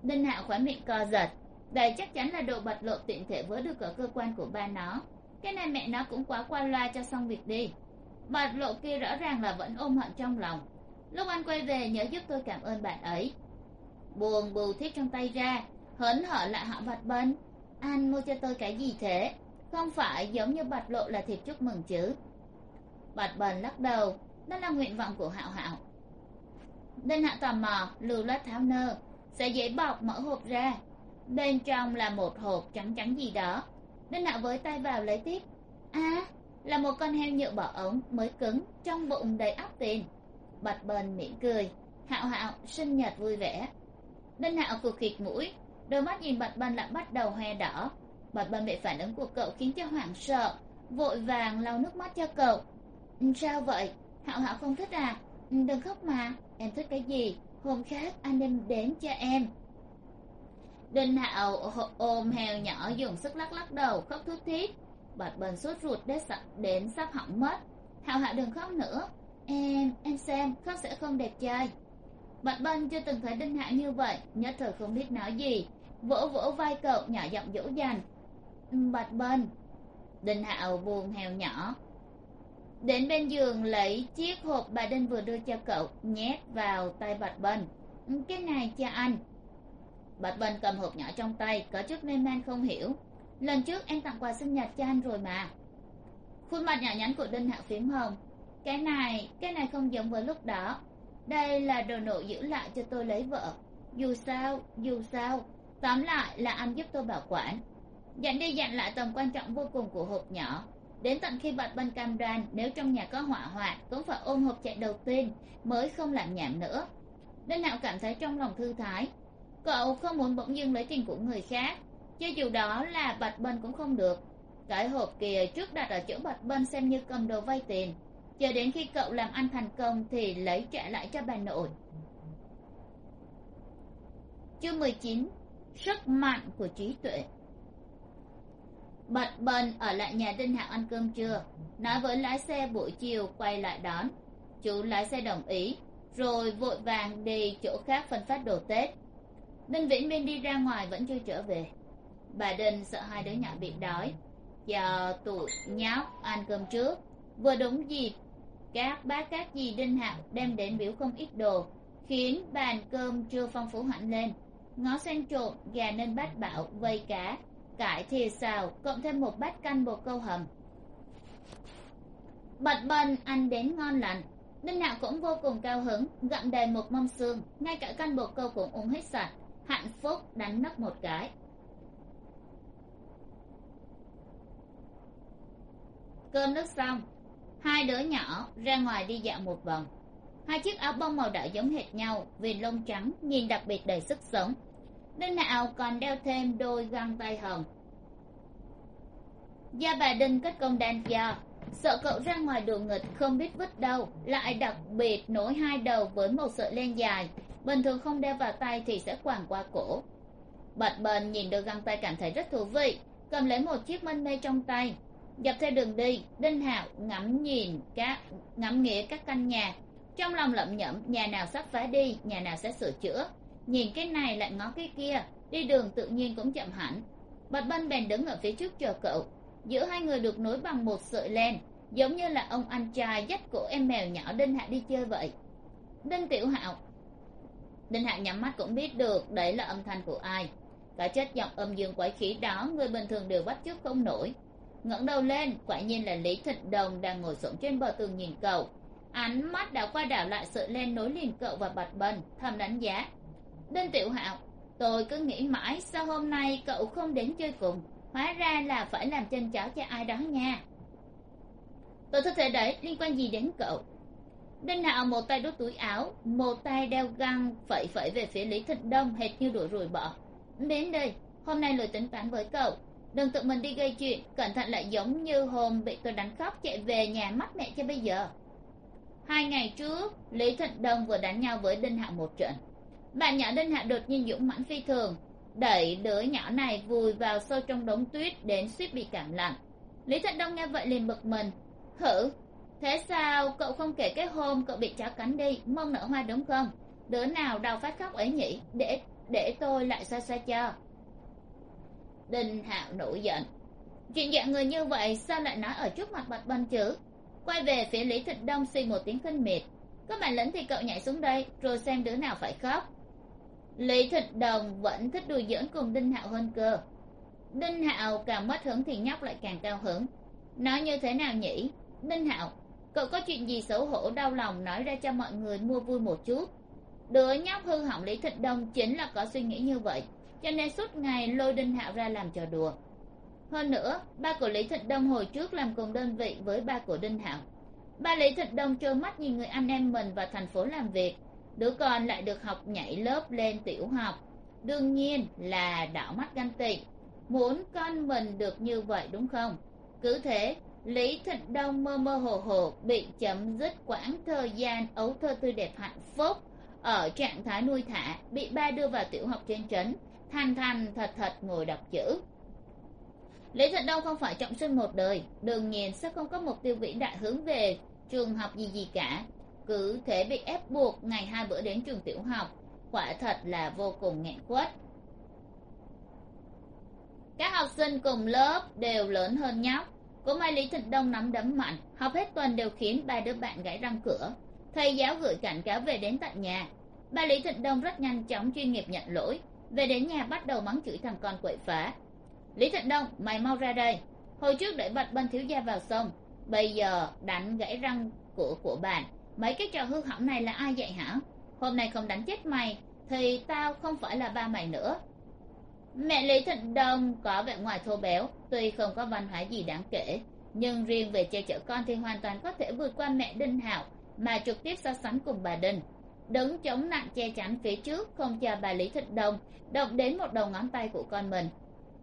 Đinh hạo khóe miệng co giật. Đây chắc chắn là đồ bạch lộ tiện thể vớ được ở cơ quan của ba nó. Cái này mẹ nó cũng quá qua loa cho xong việc đi. Bạch lộ kia rõ ràng là vẫn ôm hận trong lòng. Lúc anh quay về nhớ giúp tôi cảm ơn bạn ấy. Buồn bù thiết trong tay ra, hớn hở lại họ bạch bên anh mua cho tôi cái gì thế? Không phải giống như bạch lộ là thiệp chúc mừng chứ. Bạch bần lắc đầu, đó là nguyện vọng của hạo hạo. Đinh hạ tò mò, lưu loát tháo nơ, sẽ dễ bọc mở hộp ra. Bên trong là một hộp trắng trắng gì đó. Đinh hạ với tay vào lấy tiếp. À là một con heo nhựa bỏ ống mới cứng, trong bụng đầy óc tiền. Bạch bần mỉm cười. Hạo hạo sinh nhật vui vẻ. Đinh hạo cực khịt mũi đôi mắt nhìn bạch bần lại bắt đầu hoe đỏ. Bạch bần bị phản ứng của cậu khiến cho hoảng sợ, vội vàng lau nước mắt cho cậu. Sao vậy? Hạo hạo không thích à? Đừng khóc mà. Em thích cái gì? Hôm khác anh đem đến cho em. Đinh hạo ôm heo nhỏ dùng sức lắc lắc đầu, khóc thút thít. Bạch bần sốt ruột đến sắp đến sắp hỏng mất. Hạo hạo đừng khóc nữa. Em em xem, khóc sẽ không đẹp trai. Bạch bân chưa từng thấy đinh hạo như vậy, nhất thời không biết nói gì vỗ vỗ vai cậu nhỏ giọng dỗ dành. Bạch bên đinh hạo buồn hèo nhỏ. Đến bên giường lấy chiếc hộp bà đinh vừa đưa cho cậu, nhét vào tay bạch bên cái này cho anh. Bạch bên cầm hộp nhỏ trong tay, có chút mê man không hiểu. Lần trước em tặng quà sinh nhật cho anh rồi mà. Khuôn mặt nhỏ nhắn của đinh hạo phím hồng. Cái này cái này không giống với lúc đó. Đây là đồ nội giữ lại cho tôi lấy vợ. Dù sao dù sao tóm lại là anh giúp tôi bảo quản. Dặn đi dặn lại tầm quan trọng vô cùng của hộp nhỏ. Đến tận khi bạch bên cam đoan nếu trong nhà có hỏa hoạn cũng phải ôm hộp chạy đầu tiên mới không làm nhảm nữa. Đinh hạo cảm thấy trong lòng thư thái. Cậu không muốn bỗng dưng lấy tiền của người khác, cho dù đó là bạch bân cũng không được. Cái hộp kia trước đặt ở chỗ bạch bân xem như cầm đồ vay tiền. Chờ đến khi cậu làm ăn thành công thì lấy trả lại cho bà nội. Chương mười chín sức mạnh của trí tuệ. Bật bần ở lại nhà đinh hạo ăn cơm trưa nói với lái xe buổi chiều quay lại đón. Chú lái xe đồng ý, rồi vội vàng đi chỗ khác phân phát đồ tết. Đinh vĩnh biên đi ra ngoài vẫn chưa trở về. Bà đinh sợ hai đứa nhỏ bị đói. Giờ tụi nhóc ăn cơm trước. Vừa đúng dịp, các bác các dì đinh hạo đem đến biểu không ít đồ, khiến bàn cơm chưa phong phú hẳn lên ngó sen trộn gà nên bát bạo vây cá. Cải thìa xào, cộng thêm một bát canh bột câu hầm. Bật bần, ăn đến ngon lành. Đinh hạo cũng vô cùng cao hứng, gặm đầy một mâm xương. Ngay cả canh bột câu cũng uống hết sạch. Hạnh phúc đánh nấc một cái. Cơm nước xong, hai đứa nhỏ ra ngoài đi dạo một vòng. Hai chiếc áo bông màu đỏ giống hệt nhau, vì lông trắng, nhìn đặc biệt đầy sức sống đinh hạo còn đeo thêm đôi găng tay hồng? Gia bà đinh cất công đan do sợ cậu ra ngoài đường nghịch, không biết vứt đâu. Lại đặc biệt nối hai đầu với một sợi len dài. Bình thường không đeo vào tay thì sẽ quàng qua cổ. Bạch bần nhìn đôi găng tay cảm thấy rất thú vị, cầm lấy một chiếc mân mê trong tay. Dọc theo đường đi, đinh hạo ngắm nhìn các, ngắm nghĩa các căn nhà. Trong lòng lẩm nhẩm, nhà nào sắp phá đi, nhà nào sẽ sửa chữa nhìn cái này lại ngó cái kia, đi đường tự nhiên cũng chậm hẳn. Bạch bân bèn đứng ở phía trước chờ cậu. Giữa hai người được nối bằng một sợi len, giống như là ông anh trai dắt cổ em mèo nhỏ đinh hạ đi chơi vậy. Đinh tiểu hạo. Đinh hạ nhắm mắt cũng biết được đấy là âm thanh của ai. Cả chất giọng âm dương quái khí đó, người bình thường đều bắt chước không nổi. Ngẩng đầu lên, quả nhiên là lý thịnh đồng đang ngồi xổm trên bờ tường nhìn cậu. Ánh mắt đảo qua đảo lại sợi len nối liền cậu và bạch bân, thầm đánh giá đinh tiểu hạo, tôi cứ nghĩ mãi sao hôm nay cậu không đến chơi cùng? Hóa ra là phải làm chân chó cho ai đó nha. Tôi có thể đấy liên quan gì đến cậu? Đinh hạo một tay đút túi áo, một tay đeo găng phẩy phẩy về phía lý thịnh đông, hệt như đuổi rùi bỏ đến đây, hôm nay lời tính toán với cậu. Đừng tự mình đi gây chuyện, cẩn thận lại giống như hôm bị tôi đánh khóc chạy về nhà mắt mẹ cho bây giờ. Hai ngày trước, lý thịnh đông vừa đánh nhau với đinh hạo một trận bạn nhỏ đinh hạ đột nhiên dũng mãnh phi thường. Đẩy đứa nhỏ này vùi vào sâu trong đống tuyết đến suýt bị cảm lạnh. Lý thận đông nghe vậy liền bực mình. Hử? Thế sao cậu không kể cái hôm cậu bị chó cắn đi mong nở hoa đúng không? Đứa nào đau phát khóc ấy nhỉ? Để để tôi lại xoa xoa cho. Đinh hạo nổi giận. Chuyện dạng người như vậy sao lại nói ở trước mặt bạch bân chứ? Quay về phía lý thịnh đông suy một tiếng khinh miệt. Có bạn lĩnh thì cậu nhảy xuống đây, rồi xem đứa nào phải khóc lý thịnh đồng vẫn thích đùa giỡn cùng đinh hạo hơn cơ. Đinh hạo càng mất hứng thì nhóc lại càng cao hứng. Nói như thế nào nhỉ? Đinh hạo, cậu có chuyện gì xấu hổ đau lòng nói ra cho mọi người mua vui một chút? Đứa nhóc hư hỏng lý thịnh đông chính là có suy nghĩ như vậy, cho nên suốt ngày lôi đinh hạo ra làm trò đùa. Hơn nữa, ba của lý thịnh đông hồi trước làm cùng đơn vị với ba của đinh hạo. Ba lý thịnh đông trơ mắt nhìn người anh em mình vào thành phố làm việc đứa con lại được học nhảy lớp lên tiểu học. Đương nhiên là đảo mắt ganh tị. Muốn con mình được như vậy đúng không? Cứ thế, lý thịnh đông mơ mơ hồ hồ bị chấm dứt quãng thời gian ấu thơ tươi đẹp hạnh phúc. Ở trạng thái nuôi thả, bị ba đưa vào tiểu học trên trấn thanh thanh thật thật ngồi đọc chữ. Lý thịnh đông không phải trọng sinh một đời, đương nhiên sẽ không có mục tiêu vĩ đại hướng về trường học gì gì cả cứ thế bị ép buộc ngày hai bữa đến trường tiểu học. Quả thật là vô cùng nghẹn quất. Các học sinh cùng lớp đều lớn hơn nhóc cũng may lý thịnh đông nắm đấm mạnh, học hết tuần đều khiến ba đứa bạn gãy răng cửa. Thầy giáo gửi cảnh cáo về đến tận nhà. Ba lý thịnh đông rất nhanh chóng chuyên nghiệp nhận lỗi. Về đến nhà bắt đầu mắng chửi thằng con quậy phá. Lý thịnh đông, mày mau ra đây. Hồi trước để bật bên thiếu gia vào sông, bây giờ đánh gãy răng của của bạn mấy cái trò hư hỏng này là ai dạy hả? Hôm nay không đánh chết mày, thì tao không phải là ba mày nữa. Mẹ lý thịnh đông có vẻ ngoài thô béo tuy không có văn hóa gì đáng kể, nhưng riêng về che chở con thì hoàn toàn có thể vượt qua mẹ đinh hạo, mà trực tiếp so sánh cùng bà đinh. Đứng chống nặng che chắn phía trước không cho bà lý thịnh đông động đến một đầu ngón tay của con mình.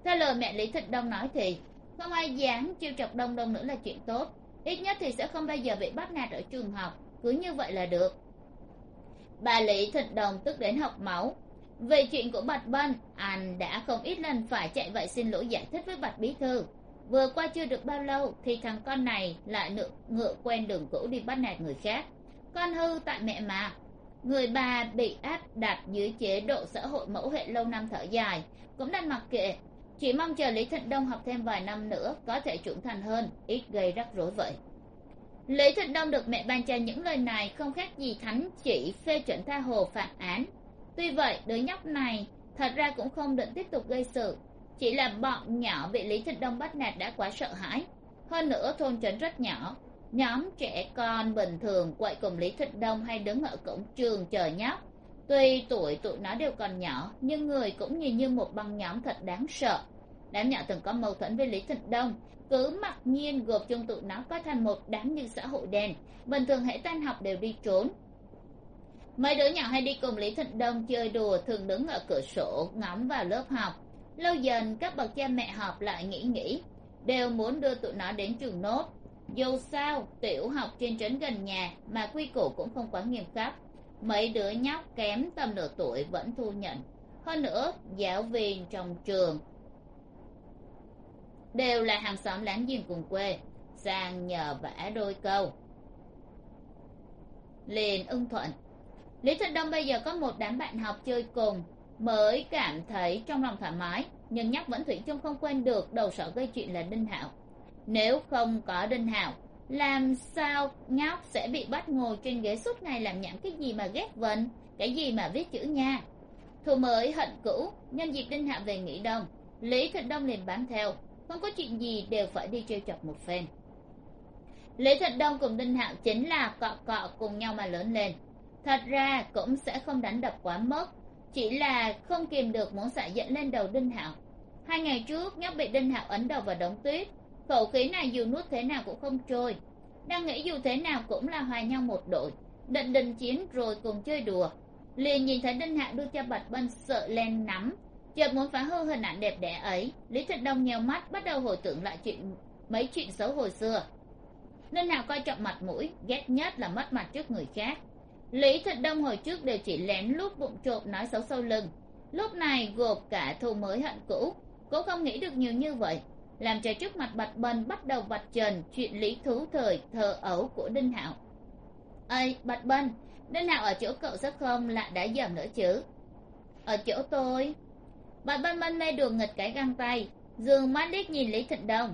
Theo lời mẹ lý thịnh đông nói thì, không ai dám chiêu chọc đông đông nữa là chuyện tốt. Ít nhất thì sẽ không bao giờ bị bắt nạt ở trường học cứ như vậy là được. Bà lý thịnh đồng tức đến học máu. Về chuyện của bạch bân anh đã không ít lần phải chạy vậy xin lỗi giải thích với bạch bí thư. Vừa qua chưa được bao lâu thì thằng con này lại ngựa, ngựa quen đường cũ đi bắt nạt người khác. Con hư tại mẹ mà. Người bà bị áp đặt dưới chế độ xã hội mẫu hệ lâu năm thở dài cũng đang mặc kệ. Chỉ mong chờ lý thịnh đông học thêm vài năm nữa có thể trưởng thành hơn ít gây rắc rối vậy lý thịnh đông được mẹ ban cho những lời này không khác gì thánh chỉ phê chuẩn tha hồ phạm án. Tuy vậy, đứa nhóc này thật ra cũng không định tiếp tục gây sự. Chỉ là bọn nhỏ bị lý thịnh đông bắt nạt đã quá sợ hãi. Hơn nữa, thôn trấn rất nhỏ. Nhóm trẻ con bình thường quậy cùng lý thịnh đông hay đứng ở cổng trường chờ nhóc. Tuy tuổi tụi nó đều còn nhỏ, nhưng người cũng nhìn như một băng nhóm thật đáng sợ. Đám nhỏ từng có mâu thuẫn với lý thịnh đông cứ mặc nhiên gộp chung tụi nó có thành một đám như xã hội đen. Bình thường hễ tan học đều đi trốn. Mấy đứa nhỏ hay đi cùng lý thịnh đông chơi đùa thường đứng ở cửa sổ ngắm vào lớp học. Lâu dần, các bậc cha mẹ họp lại nghĩ nghĩ, đều muốn đưa tụi nó đến trường nốt. Dù sao, tiểu học trên trấn gần nhà mà quy củ cũng không quá nghiêm khắc. Mấy đứa nhóc kém tầm nửa tuổi vẫn thu nhận. Hơn nữa, giáo viên trong trường đều là hàng xóm láng giềng cùng quê, sang nhờ vả đôi câu. Liền ưng thuận, lý thuận đông bây giờ có một đám bạn học chơi cùng, mới cảm thấy trong lòng thoải mái, nhưng nhắc vẫn thủy chung không quên được đầu sở gây chuyện là đinh hạo. Nếu không có đinh hạo, làm sao nhóc sẽ bị bắt ngồi trên ghế suốt ngày làm nhảm cái gì mà ghét vần, cái gì mà viết chữ nha? Thù mới hận cũ, nhân dịp đinh hạo về nghỉ đông, lý thịnh đông liền bám theo không có chuyện gì, đều phải đi trêu chọc một phen. Lý thật đông cùng đinh hạo chính là cọ cọ cùng nhau mà lớn lên. Thật ra cũng sẽ không đánh đập quá mức, chỉ là không kìm được muốn xả giận lên đầu đinh hạo. Hai ngày trước, nhóc bị đinh hạo ấn đầu vào đống tuyết, khẩu khí này dù nuốt thế nào cũng không trôi. Đang nghĩ dù thế nào cũng là hòa nhau một đội, định đình chiến rồi cùng chơi đùa. Liền nhìn thấy đinh hạo đưa cho bạch bân sợ len nắm chợt muốn phá hư hình ảnh đẹp đẽ ấy, lý thịnh đông nhèo mắt, bắt đầu hồi tưởng lại chuyện, mấy chuyện xấu hồi xưa. Nên nào coi trọng mặt mũi, ghét nhất là mất mặt trước người khác. Lý thịnh đông hồi trước đều chỉ lén lút bụng trộm nói xấu sau lưng. Lúc này gộp cả thù mới hận cũ cố không nghĩ được nhiều như vậy. Làm cho trước mặt bạch bân bắt đầu vạch trần chuyện lý thú thời thờ ấu của đinh hạo. Ây bạch bân, đinh hạo ở chỗ cậu rất không lại đã dầm nữa chứ? Ở chỗ tôi? Bạn bân bân mê đùa nghịch cái găng tay, dương mắt liếc nhìn lý thịnh đông.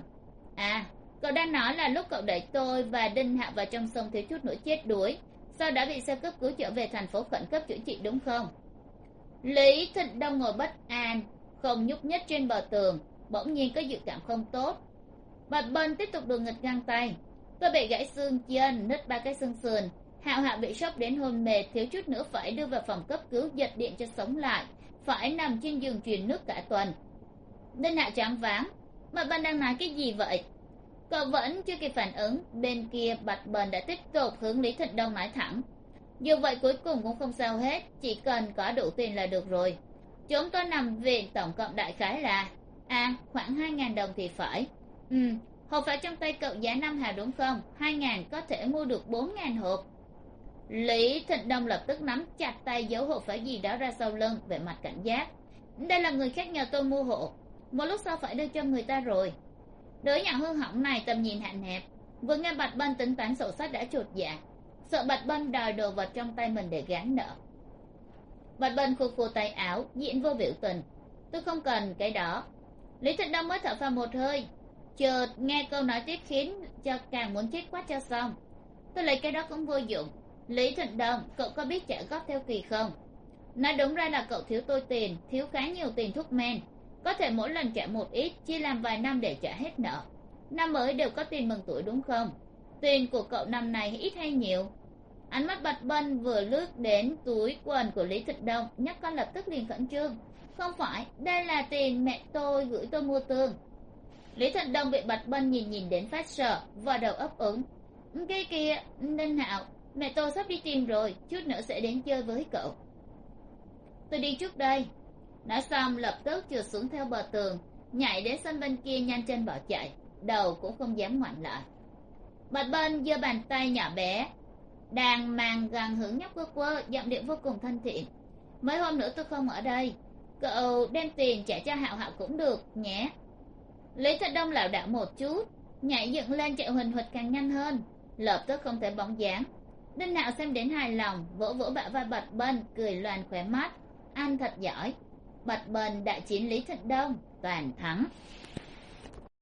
À cậu đang nói là lúc cậu đẩy tôi và đinh hạ vào trong sông thiếu chút nữa chết đuối, sau đã bị xe cấp cứu trở về thành phố khẩn cấp chữa trị đúng không? Lý thịnh đông ngồi bất an, không nhúc nhích trên bờ tường, bỗng nhiên có dự cảm không tốt. Bạch bân tiếp tục đùa nghịch găng tay. Tôi bị gãy xương chân, nứt ba cái xương sườn. Hạo hạo bị sốc đến hôn mệt thiếu chút nữa phải đưa vào phòng cấp cứu giật điện cho sống lại phải nằm trên giường truyền nước cả tuần. Đinh hạ choáng váng, mà bân đang nói cái gì vậy? Cậu vẫn chưa kịp phản ứng, bên kia bạch bần đã tiếp tục hướng lý thịnh đông nói thẳng. Dù vậy cuối cùng cũng không sao hết, chỉ cần có đủ tiền là được rồi. Chúng tôi nằm viện, tổng cộng đại khái là à khoảng hai ngàn đồng thì phải. Ừ hộp phải trong tay cậu giá năm hà đúng không? Hai ngàn có thể mua được bốn ngàn hộp lý thịnh đông lập tức nắm chặt tay giấu hộ phải gì đó ra sau lưng về mặt cảnh giác. Đây là người khác nhờ tôi mua hộ một lúc sau phải đưa cho người ta rồi. Đứa nhỏ hư hỏng này tầm nhìn hạn hẹp. Vừa nghe bạch bân tính toán sổ sách đã chột dạ. Sợ bạch bân đòi đồ vật trong tay mình để gán nợ. Bạch bân khu khu tay áo, diễn vô biểu tình. Tôi không cần cái đó. Lý thịnh đông mới thở phào một hơi. Chợt nghe câu nói tiếp khiến cho càng muốn chết quát cho xong. Tôi lấy cái đó cũng vô dụng lý thịnh đông cậu có biết trả góp theo kỳ không? Nói đúng ra là cậu thiếu tôi tiền, thiếu khá nhiều tiền thuốc men. Có thể mỗi lần trả một ít, chia làm vài năm để trả hết nợ. Năm mới đều có tiền mừng tuổi đúng không? Tiền của cậu năm này ít hay nhiều? Ánh mắt bạch bân vừa lướt đến túi quần của lý thịnh đông nhắc con lập tức liền khẩn trương. Không phải, đây là tiền mẹ tôi gửi tôi mua tương. Lý thịnh đông bị bạch bân nhìn nhìn đến phát sợ và đầu ấp ứng cái kia, ninh hạo mẹ tôi sắp đi tìm rồi, chút nữa sẽ đến chơi với cậu. Tôi đi trước đây. Nói xong, lập tức trượt xuống theo bờ tường, nhảy đến sân bên kia nhanh chân bỏ chạy. Đầu cũng không dám ngoảnh lại. Bạch bên, giơ bàn tay nhỏ bé, đang mang gần hướng nhóc quơ quơ, giọng điệu vô cùng thân thiện. Mấy hôm nữa tôi không ở đây. Cậu đem tiền trả cho hạo hạo cũng được, nhé. Lý thật đông lảo đảo một chút, nhảy dựng lên chạy huỳnh huỵch càng nhanh hơn. Lập tức không thể bóng dáng đinh hạo xem đến hài lòng, vỗ vỗ bả vai bạch bân, cười loàn khóe mắt. Ăn thật giỏi. Bạch bân đại chiến lý thật đông, toàn thắng.